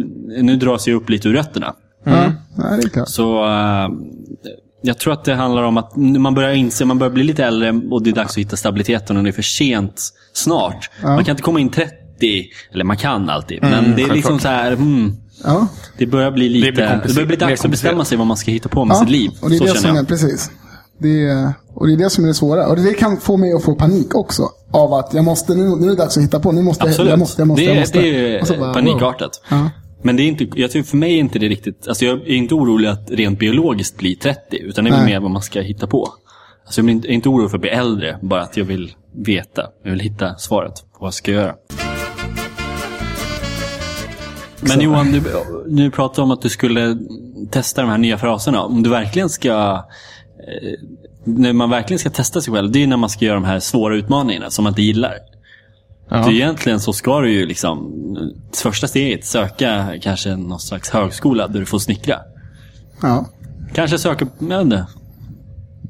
nu dras jag upp lite ur rötterna.
Ja, ja, det är klart.
Så eh, jag tror att det handlar om att man börjar inse, man börjar bli lite äldre och det är dags att hitta stabiliteten och det är för sent snart. Man kan inte komma in 30, eller man kan alltid, men det är liksom så här, hmm,
Ja.
det börjar bli lite,
blir
det,
komplicerat-
börjar bli dags att bestämma sig vad man ska hitta på med
Ja,
sitt liv.
och det är
så
det som
jag.
är, precis. Det är, och det är det som är det svåra. Och det kan få mig att få panik också. Av att jag måste, nu, nu är det dags att hitta på. Nu måste jag,
Absolut.
jag måste, jag måste,
det,
jag måste.
det är
bara,
panikartat.
Ja.
Men det är inte, jag tror för mig är inte det riktigt, alltså jag är inte orolig att rent biologiskt bli 30, utan det är
Nej.
mer vad man ska hitta på. Alltså jag är inte- jag är inte orolig för att bli äldre, bara att jag vill veta. Jag vill hitta svaret på vad jag ska göra. Men Johan, du, du pratade om att du skulle testa de här nya fraserna. Om du verkligen ska... Eh, när man verkligen ska testa sig själv, det är när man ska göra de här svåra utmaningarna som man inte gillar.
Ja.
Så egentligen så ska du ju liksom, första steget, söka kanske någon slags högskola där du får snickra.
Ja.
Kanske söka, vet inte.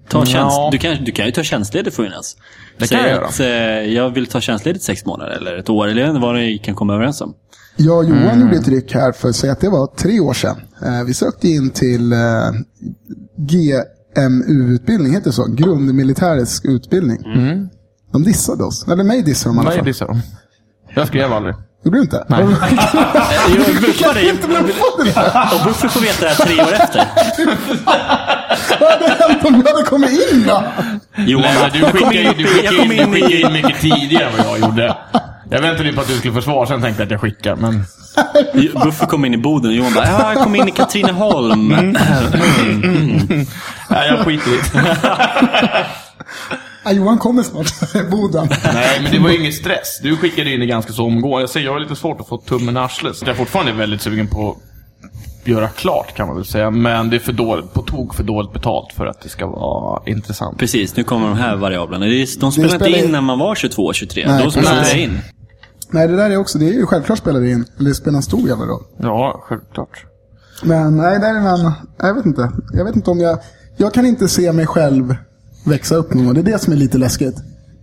Ta
Ja.
tjänst, du, kan, du kan ju ta tjänstledigt för Jonas.
Det
Säg
kan jag göra.
att eh, jag vill ta tjänstledigt sex månader eller ett år, eller vad ni kan komma överens om.
Jag och Johan
Mm.
gjorde ett ryck här för, säg att det var tre år sedan. Eh, vi sökte in till eh, GMU-utbildning, heter det så? Grundmilitärisk utbildning. De dissade oss. Eller mig dissade de i alla
Nej,
fall.
det sa de. Jag skrev aldrig.
Gjorde du inte?
Nej.
Jag buffar dig, och Buffy får veta det här tre år efter.
Vad hade hänt om jag hade kommit in då?
Nej, men du skickade
in,
ju du
jag
skickade
kom
in, du
in
skickade
i...
in mycket tidigare än vad jag gjorde. Jag väntade ju på att du skulle få svar, sen tänkte jag att jag skickar. Men
Buffy kom in i Boden och Johan bara, ja, jag kom in i Katrineholm.
nej, jag skiter i det.
Ja, Johan kommer snart. Boden.
Nej, men det var ju ingen stress. Du skickade in det ganska så omgående. Jag säger, jag har lite svårt att få tummen i arslet. Så jag är fortfarande väldigt sugen på göra klart, kan man väl säga. Men det är för dåligt, på tok för dåligt betalt för att det ska vara intressant.
Precis, nu kommer de här variablerna. De spelade
spelar
inte in
in-
när man var 22, 23.
Nej,
Då spelade
precis.
det in.
Nej, det där är också, det är ju självklart spelar det in. Eller det spelar en stor jävla roll.
Ja, självklart.
Men nej, där är man, jag vet inte. Jag vet inte om jag, jag kan inte se mig själv växa upp någon gång. Det är det som är lite läskigt.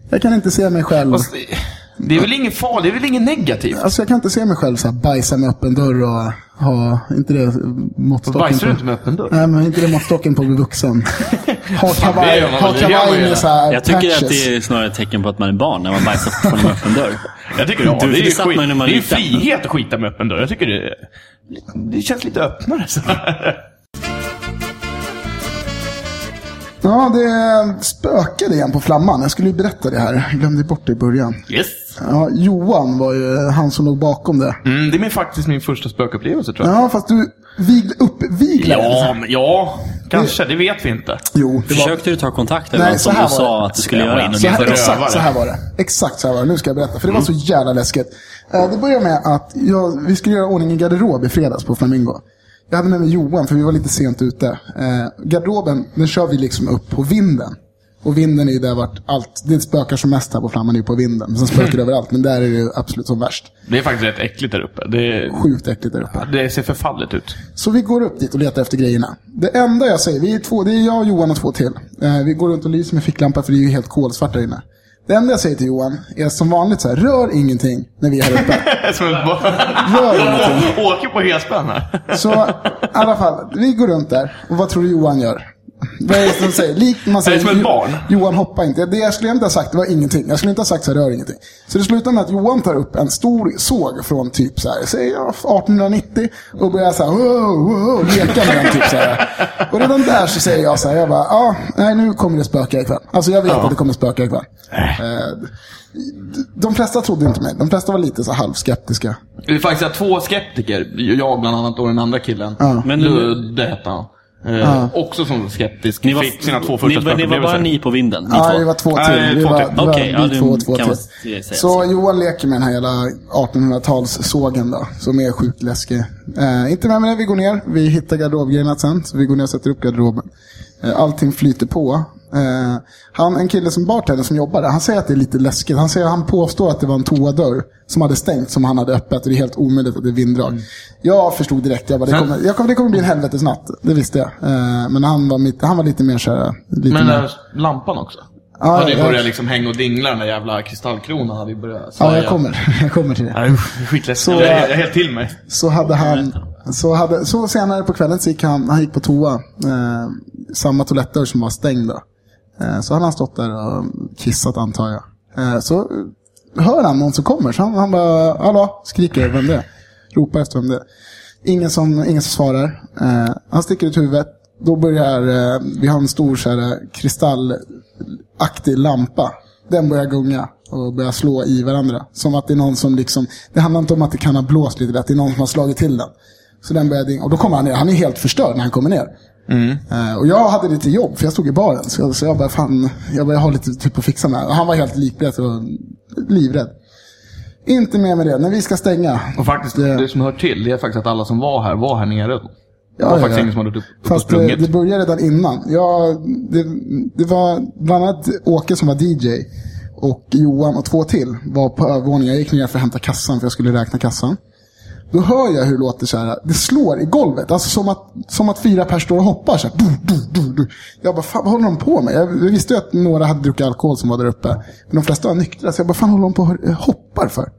Jag kan inte se mig själv.
Fast det- Det är väl inget farligt, det är väl inget negativt?
Alltså jag kan inte se mig själv så här bajsa med öppen dörr och ha, inte det måttstocken
Bajsar du
på.
inte med öppen dörr?
Nej, men inte det måttstocken på att bli vuxen. Ha kavaj,
man
ha kavaj med så här
Jag tycker
patches.
att det är snarare ett tecken på att man är barn när man bajsar fortfarande med öppen dörr.
Jag tycker ja,
Du,
det är
det när man
det är frihet att skita med öppen dörr. Jag tycker det, det känns lite öppnare så här.
Ja, det spökade igen på flamman. Jag skulle ju berätta det här. Jag glömde bort det i början.
Yes.
Ja, Johan var ju han som låg bakom det.
Mm, det är min- faktiskt min första spökupplevelse tror jag.
Ja, fast du vig, uppviglade.
Ja, men, ja, kanske. Det vet vi inte.
Jo, det var...
Försökte du ta kontakt eller
Nej, så
som
här
du
var
sa
det.
att du skulle göra?
och
Så här, exakt så här var det. Exakt så här var det. Nu ska jag berätta, för det var så jävla läskigt. Eh, Det började med att jag, vi skulle göra ordning i garderob i fredags på Flamingo. Jag hade med mig Johan, för vi var lite sent ute. Eh, garderoben, den kör vi liksom upp på vinden. Och vinden är ju där vart allt, det spökar som mest här på Flamman är ju på vinden. Sen spökar det överallt, men där är det absolut som värst.
Det är faktiskt rätt äckligt där uppe. Det,
Sjukt äckligt där uppe.
det ser förfallet ut.
Så vi går upp dit och letar efter grejerna. Det enda jag säger, vi är två, det är jag, Johan och två till. Eh, vi går runt och lyser med ficklampa för det är ju helt kolsvart där inne. Det enda jag säger till Johan är som vanligt så här, rör ingenting när vi är här uppe.
Som ett barn.
Rör ingenting.
Åker på helspänn här.
Så i alla fall, vi går runt där. Och vad tror du Johan gör? Vad är det som säger? Likt man säger,
som ett barn?
Johan hoppar inte. Det jag skulle inte ha sagt det var ingenting. Jag skulle inte ha sagt så här, rör ingenting. Så det slutar med att Johan tar upp en stor såg från typ så här, jag 1890 och börjar så här, wow, wow, leka med den typ så här. Och redan där så säger jag så här, jag bara, ja, nej nu kommer det spöka ikväll. Alltså jag vet att det kommer spöka ikväll. Eh, de flesta trodde inte mig. De flesta var lite så halvskeptiska.
Det är faktiskt två skeptiker, jag bland annat och den andra killen.
Men
Nu,
nu-
det hette han. Eh, Också som skeptisk.
Ni var,
fick sina två
ni,
första
ni var bara ni på vinden? Ni
Ja,
två?
det var två till.
Nej, två
var,
till.
det var
Okej, ja, det
två två till.
man så.
Så Johan leker med den här jävla 1800-talssågen då, som är sjukt läskig. Eh, inte med mig när vi går ner. Vi hittar garderobgrejerna sen, så vi går ner och sätter upp garderoben. Eh, allting flyter på. Eh, han, en kille som bartender som jobbar där, han säger att det är lite läskigt. Han, säger, han påstår att det var en toadörr som hade stängt, som han hade öppet. Och det är helt omöjligt att det är vinddrag. Jag förstod direkt, jag bara, det, kommer, jag kommer, det kommer bli en helvetesnatt. Det visste jag. Eh, men han var, mitt, han var lite mer såhär...
Men
mer,
lampan också.
Ja,
hade ju
ja.
börjat liksom hänga och dingla, den där jävla kristallkronan hade ju börjat
ja, jag kommer. Jag kommer till det.
Är skitläskigt.
Så-
Jag jag är helt till mig.
Så hade han, så, hade, så senare på kvällen så gick han, han gick på toa. Eh, samma toalettdörr som var stängd då. Eh, så hade han stått där och kissat antar jag. Eh, så hör han någon som kommer. Så han, han bara, hallå, skriker vem det är. Ropar efter vem det är. Ingen som, ingen som svarar. Eh, han sticker ut huvudet. Då börjar, vi har en stor så här, kristallaktig lampa. Den börjar gunga och börjar slå i varandra. Som att det är någon som liksom, det handlar inte om att det kan ha blåst lite, att det är någon som har slagit till den. Så den börjar dinga. Och då kommer han ner, han är helt förstörd när han kommer ner. Eh, och jag hade lite jobb, för jag stod i baren. Så jag, så jag bara, fan, jag bara, jag har lite typ att fixa med. Och han var helt likblek och livrädd. Inte mer med det, när vi ska stänga.
Och faktiskt,
Det-
det som hör till, det är faktiskt att alla som var här, var här nere. Det
Ja,
var
ja,
faktiskt
ja.
ingen som hade upp, upp
Fast det,
sprungit.
det började redan innan. Jag, det, det var bland annat Åke som var DJ. Och Johan och två till var på övervåningen. Jag gick ner för att hämta kassan för jag skulle räkna kassan. Då hör jag hur det låter så här. Det slår i golvet. Alltså som att, som att fyra personer står och hoppar så här. Du, du, du, du. Jag bara, fan vad håller de på med? Jag visste ju att några hade druckit alkohol som var där uppe. Men de flesta var nyktra. Så jag bara, fan håller de på och hoppar för?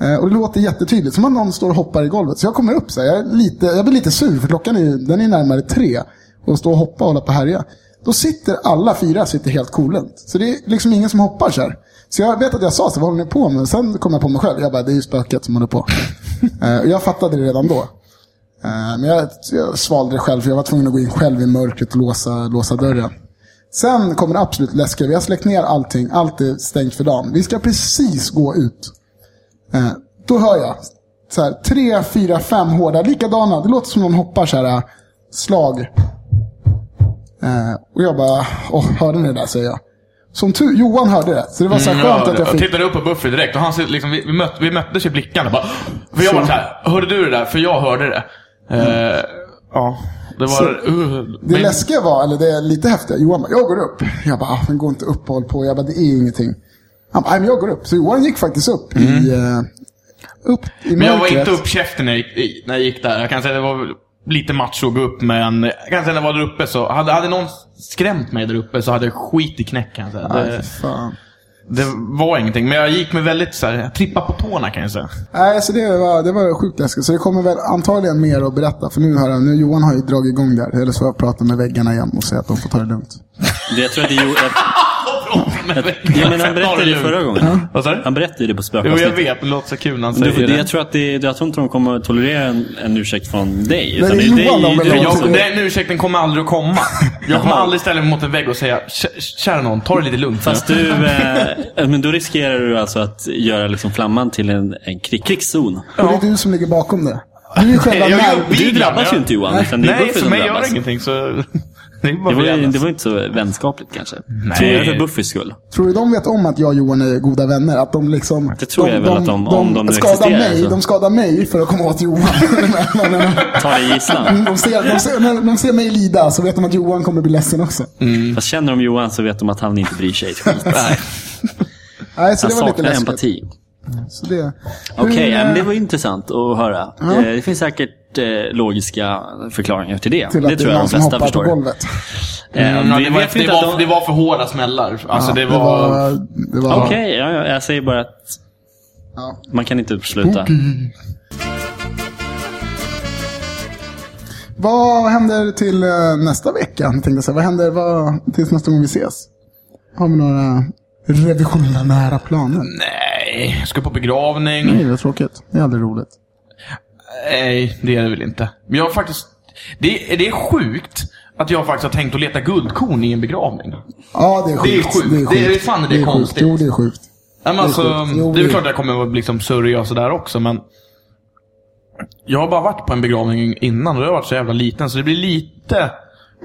Eh, och det låter jättetydligt, som att någon står och hoppar i golvet. Så jag kommer upp så här, jag, är lite, jag blir lite sur för klockan är, den är närmare tre. Och står och hoppar och håller på och härja. Då sitter alla fyra sitter helt coolent. Så det är liksom ingen som hoppar så här. Så jag vet att jag sa så, vad håller ni på med? Sen kom jag på mig själv, jag bara, det är ju spöket som håller på. Och jag fattade det redan då. Eh, men jag, jag svalde det själv, för jag var tvungen att gå in själv i mörkret och låsa, låsa dörren. Sen kommer det absolut läskiga. Vi har släckt ner allting, allt är stängt för dagen. Vi ska precis gå ut. Eh, då hör jag så här, tre, fyra, fem hårda, likadana. Det låter som någon hoppar så här, eh, slag. Eh, och jag bara, åh, hörde ni det där, säger jag. Som tur, Johan hörde det. Så det var så här
Mm,
skönt att jag
jag
fick...
tittade upp på Buffy direkt och han liksom, vi, vi, möt, vi möttes i blickarna. Bara, för jag var så här, hörde du det där? För jag hörde det. Eh, ja, det var...
Så-
uh,
Det
men-
läskiga var, eller det är lite häftiga, Johan bara, jag går upp. Jag bara, ah, men gå inte upp och håll på. Jag bara, det är ingenting. Han bara, men jag går upp. Så Johan gick faktiskt upp i... eh, upp i
Mm. Men jag var
mörkret.
inte upp käften när jag, gick, när jag gick där. Jag kan säga det var lite macho gå upp, men jag kan säga när jag var där uppe så... Hade, hade någon skrämt mig där uppe så hade jag skit i knäck kan jag säga.
Nej,
Det,
för fan.
det var ingenting. Men jag gick med väldigt så här, jag trippade på tårna kan jag säga.
Nej, så det var, det var sjukt läskigt. Så det kommer väl antagligen mer att berätta. För nu har jag, nu, Johan har ju dragit igång där. Eller så får jag prata med väggarna igen och säga att de får ta det lugnt.
Det, jag tror att det gjorde... Ja, men han berättade det förra gången.
Vad sa du?
Han berättade det på
Jo, jag
spökavsnittet.
vet. Det låter så kul när han säger
det,
det.
jag, tror att det, jag tror inte de kommer att tolerera en, en ursäkt från dig.
Nej,
Utan
det är
det,
Johan
det.
Jag, den ursäkten kommer aldrig att komma. Jag kommer aldrig ställa mig mot en vägg och säga "Kä- Kära någon, ta det lite lugnt.
Fast du, eh, men då riskerar du alltså att göra liksom flamman till en, en krig, krigszon.
Och det är du som ligger bakom det. Du är ju själva
Jag- jag-
Du drabbas
jag-
ju inte Johan, utan det är
Nej, för
som
mig gör ingenting så... Det bara
Det var, det var inte så vänskapligt kanske.
Nej.
För Buffys skull.
Tror du de vet om att jag och Johan är goda vänner? Att de liksom...
Det tror jag väl att de- om de
skadar mig,
så.
De skadar mig för att komma åt Johan.
Ta dig gisslan.
de, ser, de, ser, när de ser mig lida så vet de att Johan kommer bli ledsen också.
Fast känner de Johan så vet de att han inte bryr sig ett skit.
Nej, så
Han
det var lite
saknar
läskigt.
empati.
Så det,
Okej, ja, men det
eh,
var intressant att höra. Eh, Det finns säkert logiska förklaringar till det.
Till
det tror jag de flesta förstår.
på golvet.
Eh,
Mm, ja,
vi
det, var, det, var,
de-
det var för hårda smällar. Alltså, det
Det
var...
Det var
Okej, ja, ja, jag säger bara att
ja.
man kan inte utesluta.
Vad händer till eh, nästa vecka? Tänkte jag säga. Vad händer vad, tills nästa gång vi ses? Har vi några revisionära planer?
Nej, jag ska på begravning.
Nej, det är tråkigt. Det är aldrig roligt.
Nej, det är det väl inte. Men jag har faktiskt... Det är, det är sjukt att jag faktiskt har tänkt att leta guldkorn i en begravning.
Ja, det är
Det är
sjukt.
sjukt. Det är- fan, det är
sjukt.
konstigt.
Jo, det är sjukt.
Nej, men alltså,
Det är sjukt. Jo,
det är väl
det-
klart att jag kommer att liksom sörja och sådär också, men... Jag har bara varit på en begravning innan och jag har varit så jävla liten, så det blir lite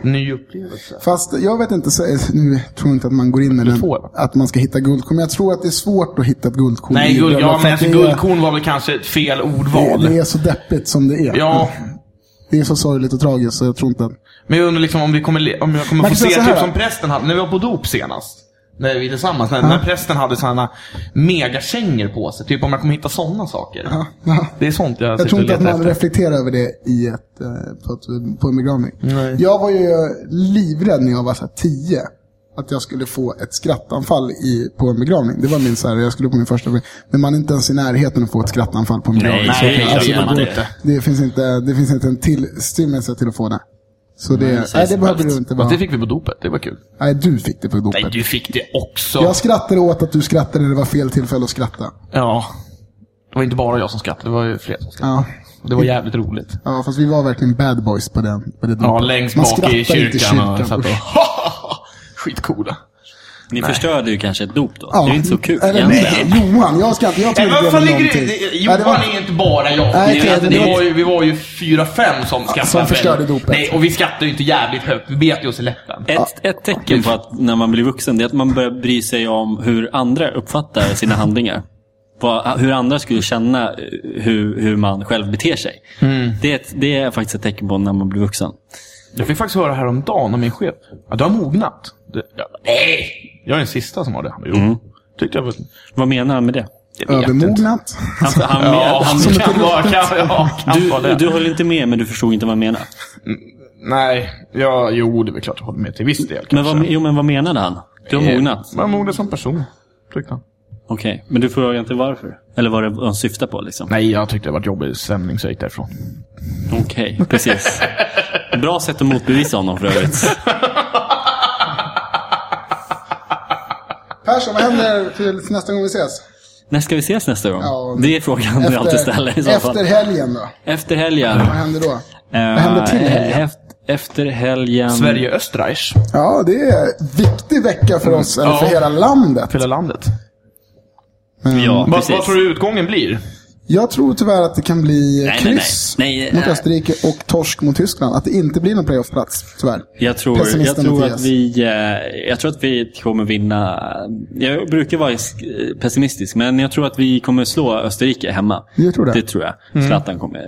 ny upplevelse.
Fast jag vet inte, nu tror jag inte att man går in i den, att man ska hitta guldkorn. Men jag tror att det är svårt att hitta ett guldkorn.
Nej, guld, ja, men alltså,
det
guldkorn var väl kanske ett fel
Det,
ordval.
det är så deppigt som det är.
Ja,
Det är så sorgligt och tragiskt så jag tror inte att...
men jag undrar liksom om, vi kommer, om jag kommer
Man
få se, typ som prästen hade, när vi var på dop senast. När vi tillsammans, när, när prästen hade sådana megakängor på sig. Typ om jag kommer hitta sådana saker.
Ja.
Det är sånt jag,
Jag tror inte att man
efter.
reflekterar över det i ett, eh, på, ett, på en begravning.
Nej.
Jag var ju livrädd när jag var så tio. Att jag skulle få ett skrattanfall i, på en begravning. Det var min så här, jag skulle på min första. Men man är inte ens i närheten att få ett skrattanfall på en begravning.
Nej,
Så
nej,
att-
det
alltså, går-
inte.
det, finns inte. det finns inte en tillstymmelse till att få det. Så det, nej,
säger
det behöver du inte vara.
det fick vi på dopet, det var kul.
Nej, du fick det på dopet.
Nej, du fick det också.
Jag skrattade åt att du skrattade när det var fel tillfälle att skratta.
Ja. Det var inte bara jag som skrattade, det var ju fler som skrattade.
Ja,
Det var jävligt roligt.
ja fast vi var verkligen bad boys på, den, på det dopet.
Ja, längst
Man
bak i
inte
kyrkan, och satt och... Skitcoola.
Ni förstörde ju kanske ett dop då.
Ja.
Det är ju inte så kul
Eller,
egentligen.
nej, Johan, jag ska inte, jag tror
Nej,
inte det någonting.
det? det-
Nej, det
Johan
var-
är inte bara jag.
Nej, okej,
det,
det var-
var ju, vi var ju fyra, fem som skrattade.
Som förstörde dopet.
Nej, och vi skrattade ju inte jävligt högt. Vi bet ju oss i läppen.
Ett, ett tecken på att när man blir vuxen det är att man börjar bry sig om hur andra uppfattar sina handlingar. Vad, hur andra skulle känna eh, hur, hur man själv beter sig. Det, är ett, det är faktiskt ett tecken på när man blir vuxen.
Jag fick faktiskt höra häromdagen av min chef. Ja, du har mognat. Det, jag, bara, nej! Jag är den sista som har det. Han bara, Jo.
Mm.
Tyckte jag var...
Vad menar han med det?
Jag.
Övermognat.
Han, han,
Ja,
han,
kan vara, kan, ja, kan vara
du,
det.
du höll inte med men du förstod inte vad han menade.
Nej, ja, jo, det är väl klart jag håller med till viss del
Men vad, jo, men vad menade han? Du har mognat?
Man mognat som person, tyckte han.
Okej, men du frågar inte varför? Eller vad det han syftar på liksom?
Nej, jag tyckte det var jobbig stämning så jag gick därifrån.
Okej, precis. Bra sätt att motbevisa honom för övrigt.
Persson, vad händer till nästa gång vi ses?
När ska vi ses nästa gång?
Ja,
det är frågan du alltid ställer i så fall.
efter helgen då?
Efter helgen.
Vad händer då?
Eh,
Vad händer till helgen?
Efter, efter helgen...
Sverige-Österreich.
Ja, det är en viktig vecka för oss, eller för
Ja.
hela landet.
För hela landet.
Ja,
Vad,
precis.
vad tror du utgången blir?
Jag tror tyvärr att det kan bli
nej,
kryss
nej. Nej,
mot
nej.
Österrike och torsk mot Tyskland. Att det inte blir någon playoff-plats, tyvärr.
Jag tror, jag tror
Mattias.
att vi, eh, jag tror att vi kommer vinna. Jag brukar vara sk- pessimistisk, men jag tror att vi kommer slå Österrike hemma.
Jag tror det.
Det tror jag. Zlatan kommer...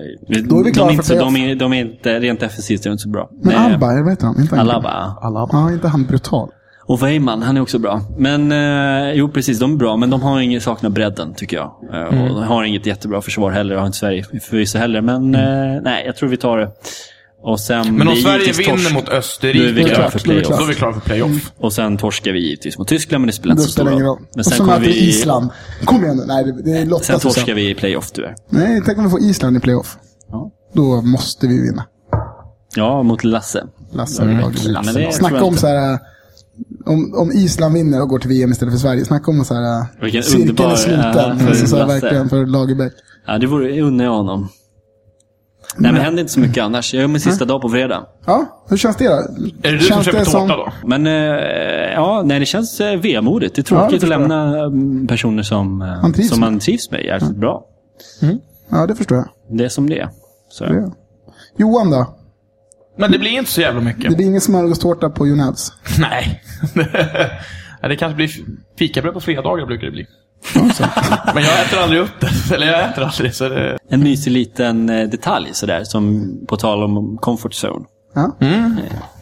Då är vi klara
de, är inte, de, är, de är inte, rent defensivt är de inte så bra.
Men
Eh,
Alba, vad heter han? Inte han
Alaba.
Ja, inte han brutal.
Och Weimann, han är också bra. Men, eh, jo precis, de är bra, men de har ingen, saknar bredden tycker jag. Eh,
Mm.
Och de har inget jättebra försvar heller, har inte Sverige förvisso heller. Men eh, nej, jag tror vi tar det. Och sen
Men om Sverige vinner
torsk.
mot
Då är vi
Österrike,
klara för
då är vi
playoff.
är vi klara för playoff.
Och sen torskar vi givetvis mot Tyskland, men det spelar inte så stor roll.
och
sen
så
kommer
möter vi. Island. Kom igen nu. Nej, det, det är
Sen
lottat och
torskar
sen.
vi i playoff tyvärr.
Nej, tänk om vi får Island i playoff.
Ja.
Då måste vi vinna.
Ja, mot Lasse.
Lasse
Mm.
mm.
Men det tror
Snacka om så här... Om, om Island vinner och går till VM istället för Sverige. Snacka om så här...
Vilken
cirkeln
underbar,
är sluten.
ja, för
alltså, så här, verkligen för Lagerbäck.
Ja, det vore, unnar jag honom. Nej, men det händer inte så mycket annars. Jag gör min sista dag på fredag.
Ja, hur känns det då?
Är det du som köper tårta då?
Men eh, ja, nej, det känns eh, vemodigt. Det är
Ja,
tråkigt
det
att lämna mm, personer som, eh,
Man trivs
som man trivs med jävligt bra.
Ja, det förstår jag.
Det är som det är. Så.
Det. Johan då?
Men det blir inte så jävla mycket.
Det blir ingen smörgåstårta på Junevs?
Nej. Det kanske blir fikabröd på fredagar brukar det bli. Men jag äter aldrig upp det. Eller jag äter aldrig så det...
En mysig liten eh, detalj sådär, som på tal om comfort zone.
Ja.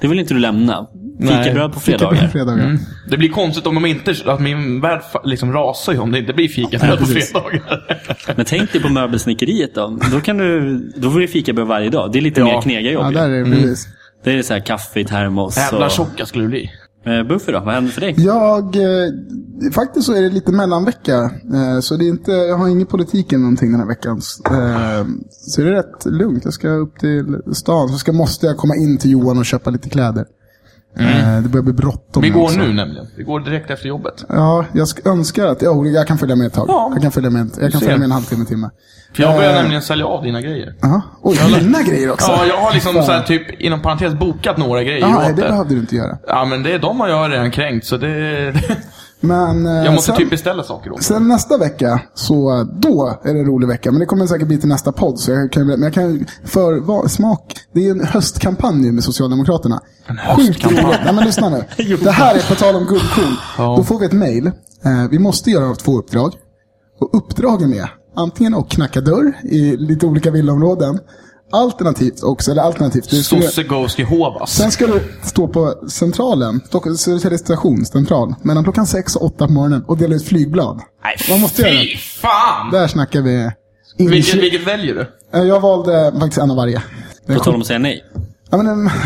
Det vill inte du lämna. Fikabröd på
Fika på
fredagar.
fredagar.
Det blir konstigt om de inte... Att min värld liksom rasar ju om det inte blir fikabröd på fredagar.
Men tänk dig på möbelsnickeriet då. Då, kan du, då får du fikabröd varje dag. Det är lite
Ja.
mer knegarjobb.
Ja, där är det precis.
Det är så här kaffe i termos.
Jävlar
och...
tjocka skulle det bli.
Eh, Buffy då? Vad händer för dig?
Jag, eh, faktiskt så är det lite mellanvecka. Eh, så det är inte, jag har ingen politik eller någonting den här veckan. Eh, så det är rätt lugnt. Jag ska upp till stan. Så ska, måste jag komma in till Johan och köpa lite kläder. Eh, det börjar bli bråttom.
Vi går
också.
nu nämligen. Vi går direkt efter jobbet.
Ja, jag sk- önskar att jag, jag kan följa med ett tag.
Ja.
Jag kan följa med, jag kan följa med en halvtimme, timme.
För jag börjar
Eh,
nämligen sälja av dina grejer.
Jaha. Oj, dina grejer också.
Ja, jag har liksom så här, typ inom parentes bokat några grejer åt
nej, det
er.
behövde du inte göra.
Ja, men det är de har jag redan kränkt, så det...
Men, eh,
Jag måste
sen,
typ beställa saker då.
sen nästa vecka, så då är det en rolig vecka. Men det kommer säkert bli till nästa podd. Så jag kan, men jag kan för va, smak. Det är en höstkampanj nu med Socialdemokraterna. Sjukt roligt. Nej men lyssna nu. Det här är på tal om guldkorn.
Ja.
Då får vi ett mail. Eh, vi måste göra två uppdrag. Och uppdragen är antingen att knacka dörr i lite olika villaområden. Alternativt också, eller alternativt. det skulle-
Sosse Ghost Jehovas.
Sen ska du stå på Centralen, Södertälje station, central, mellan klockan 6 och 8 på morgonen och dela ut flygblad.
Nej,
Man måste göra
fy fan!
Där snackar vi...
Vilket, vilket väljer du?
Eh, Jag valde faktiskt en av varje.
På tal om att säga nej.
Ja, men, em,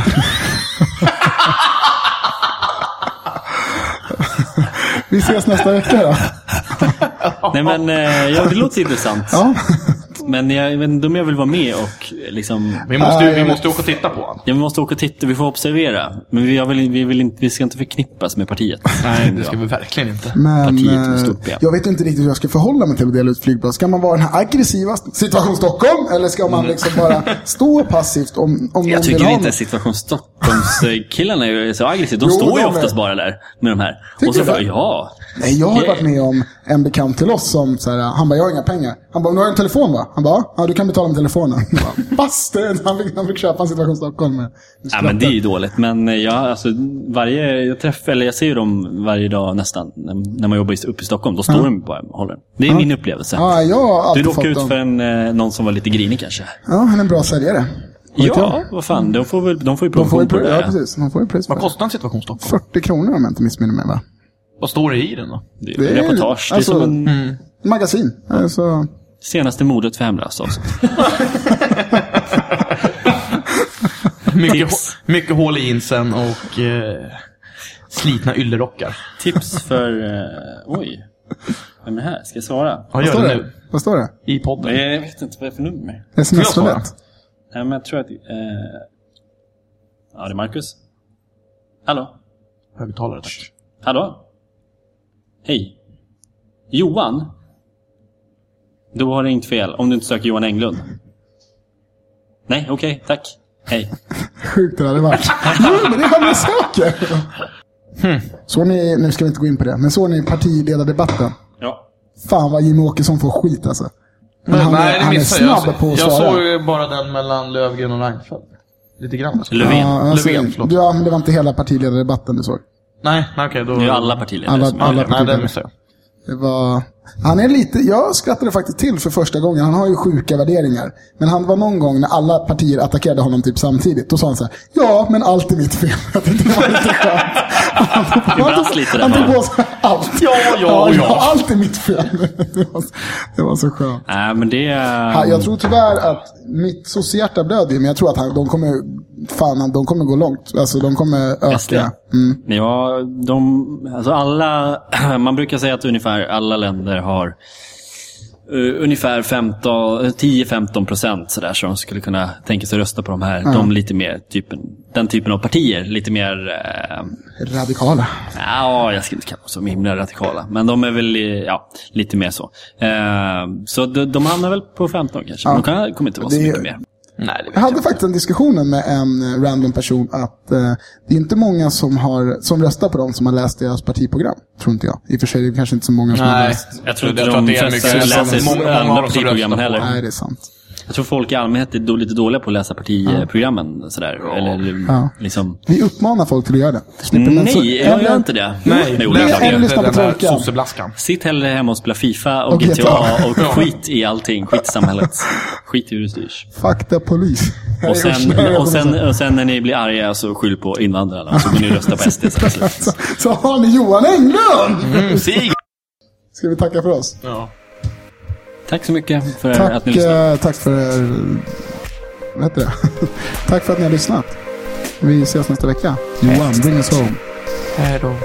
Vi ses nästa vecka då.
Nej men, eh, ja, det låter intressant.
Ja.
Men jag vet inte om jag vill vara med och liksom...
Vi måste,
jag
vi måste åka och titta på honom.
Ja, vi måste åka och titta, vi får observera. Men vi, vill, vi, vill inte, vi ska inte förknippas med partiet.
Nej, det ska vi verkligen inte.
Men
Partiet med
eh,
stort B.
jag vet inte riktigt hur jag ska förhålla mig till att dela ut flygblad. Ska man vara den här aggressiva situation Stockholm? Eller ska man liksom bara stå passivt om, om någon
Jag tycker inte
något?
situation Stockholms-killarna är så aggressiva. De
Jo,
står ju
de är-
oftast bara där med de här.
Tycker
och så
du det?
ja.
Nej, jag har
Yeah.
varit med om en bekant till oss som så här, han bara, jag har inga pengar. Han bara, du har en telefon va? Han bara, ja du kan betala med telefonen. Jag Bastard! Han fick, han fick köpa en situation Stockholm med.
Ja, men det är ju dåligt. Men eh, ja, alltså, varje, jag träffar, eller jag ser dem varje dag nästan. När när man jobbar uppe i Stockholm. Då står de bara håller den. Det är min upplevelse.
Ja, jag har
Du råkade ut för en, eh, någon som var lite grinig kanske?
Ja, han är en bra säljare.
Ja,
jag.
vad fan. De får, väl, de får ju
De får ju
provision på det
ja, precis. De får ju pris
Vad kostar en situation Stockholm?
40 kronor om jag inte missminner mig va?
Vad står det i den då?
Det är
Det är-
reportage.
alltså-
det är som en
Magasin. Alltså,
senaste modet för hemlösa också.
Mycket, mycket hål i jeansen och eh, slitna yllerockar.
Tips för... Eh, oj. Vem är det här? Ska jag svara?
Ja,
vad
gör
står
det nu.
Vad står det?
I podden.
Nej, Jag vet inte vad det är för nummer.
Sms
svara?
roulette.
Nej, men jag tror att... Eh, ja, det är Marcus. Hallå?
Högtalare, tack.
Hallå? Hej. Johan? Du har ringt fel om du inte söker Johan Englund. Nej, okej, tack. Hej.
Sjukt det hade varit. jo, men det är han jag söker.
Hmm.
Så ni, nu ska vi inte gå in på det, men såg ni partiledardebatten?
Ja.
Fan vad Jimmie Åkesson får skit alltså. Men han,
Nej,
är,
det
han är
missade jag.
snabb på att
Jag
svara.
såg ju bara den mellan Lövgren och Reinfeldt. Lite grann.
Löfven.
Ja, alltså,
Löfven, förlåt.
ja, men det var inte hela partiledardebatten du såg.
Nej, okej. då...
Det är alla partiledare
Alla-
som
alla
okej, nej, det missade jag.
Det var... Han är lite, jag skrattade faktiskt till för första gången. Han har ju sjuka värderingar. Men han var någon gång när alla partier attackerade honom typ samtidigt. Då sa han så här, ja men allt är mitt fel. Jag tyckte det var lite skönt. Han han tog- Han tog på sig allt.
Ja, ja, ja.
Allt är mitt fel. Det var, det var så skönt.
Nej, men det.
Han- Jag tror tyvärr att mitt sossehjärta blöder men jag tror att han, de kommer fan, de kommer gå långt. Alltså de kommer öka. Mm.
Ja, de, alltså alla, man brukar säga att ungefär alla länder har uh, ungefär 15 10-15 procent sådär som skulle kunna tänka sig rösta på de här. De lite mer typen, den typen av partier. Lite mer, eh,
Radikala.
ja, jag ska inte kalla dem så himla radikala. Men de är väl ja, lite mer så. Eh, så de, de hamnar väl på 15 kanske.
Ja.
De kan, kommer inte vara så
Det
mycket mer.
Nej,
Jag hade
inte.
faktiskt en diskussion med en eh, random person att eh, det är inte många som, har, som röstar på dem som har läst deras partiprogram. Tror inte jag. I och för sig är det kanske inte så många som har
Nej,
läst.
Jag tror inte
att
de
det är
flesta
mycket-
läser
många- många
andra partiprogrammen heller.
Nej, det är sant.
Jag tror folk i allmänhet är då, lite dåliga på att läsa partiprogrammen. Sådär. Eller
Ja.
liksom...
Vi uppmanar folk till att göra det. Slipper man så-
Nej, jag
eller-
gör inte det.
Nej,
det är
eller lyssna på
sosseblaskan.
Sitt hellre hemma och spela FIFA och,
Och
GTA,
GTA.
och skit i allting. Skit i samhället. Skit i hur det styrs.
Fuck the police.
Och sen, och, sen, och sen när ni blir arga så skyll på invandrarna. Så går ni och röstar på SD. Så
så, så har ni Johan Englund!
Mm, Sig!
Ska vi tacka för oss?
Ja.
Tack så mycket för att
Tack,
ni lyssnade.
eh, tack för... Vad heter det? tack för att ni har lyssnat. Vi ses nästa vecka. Johan, bring us home.
Hej då.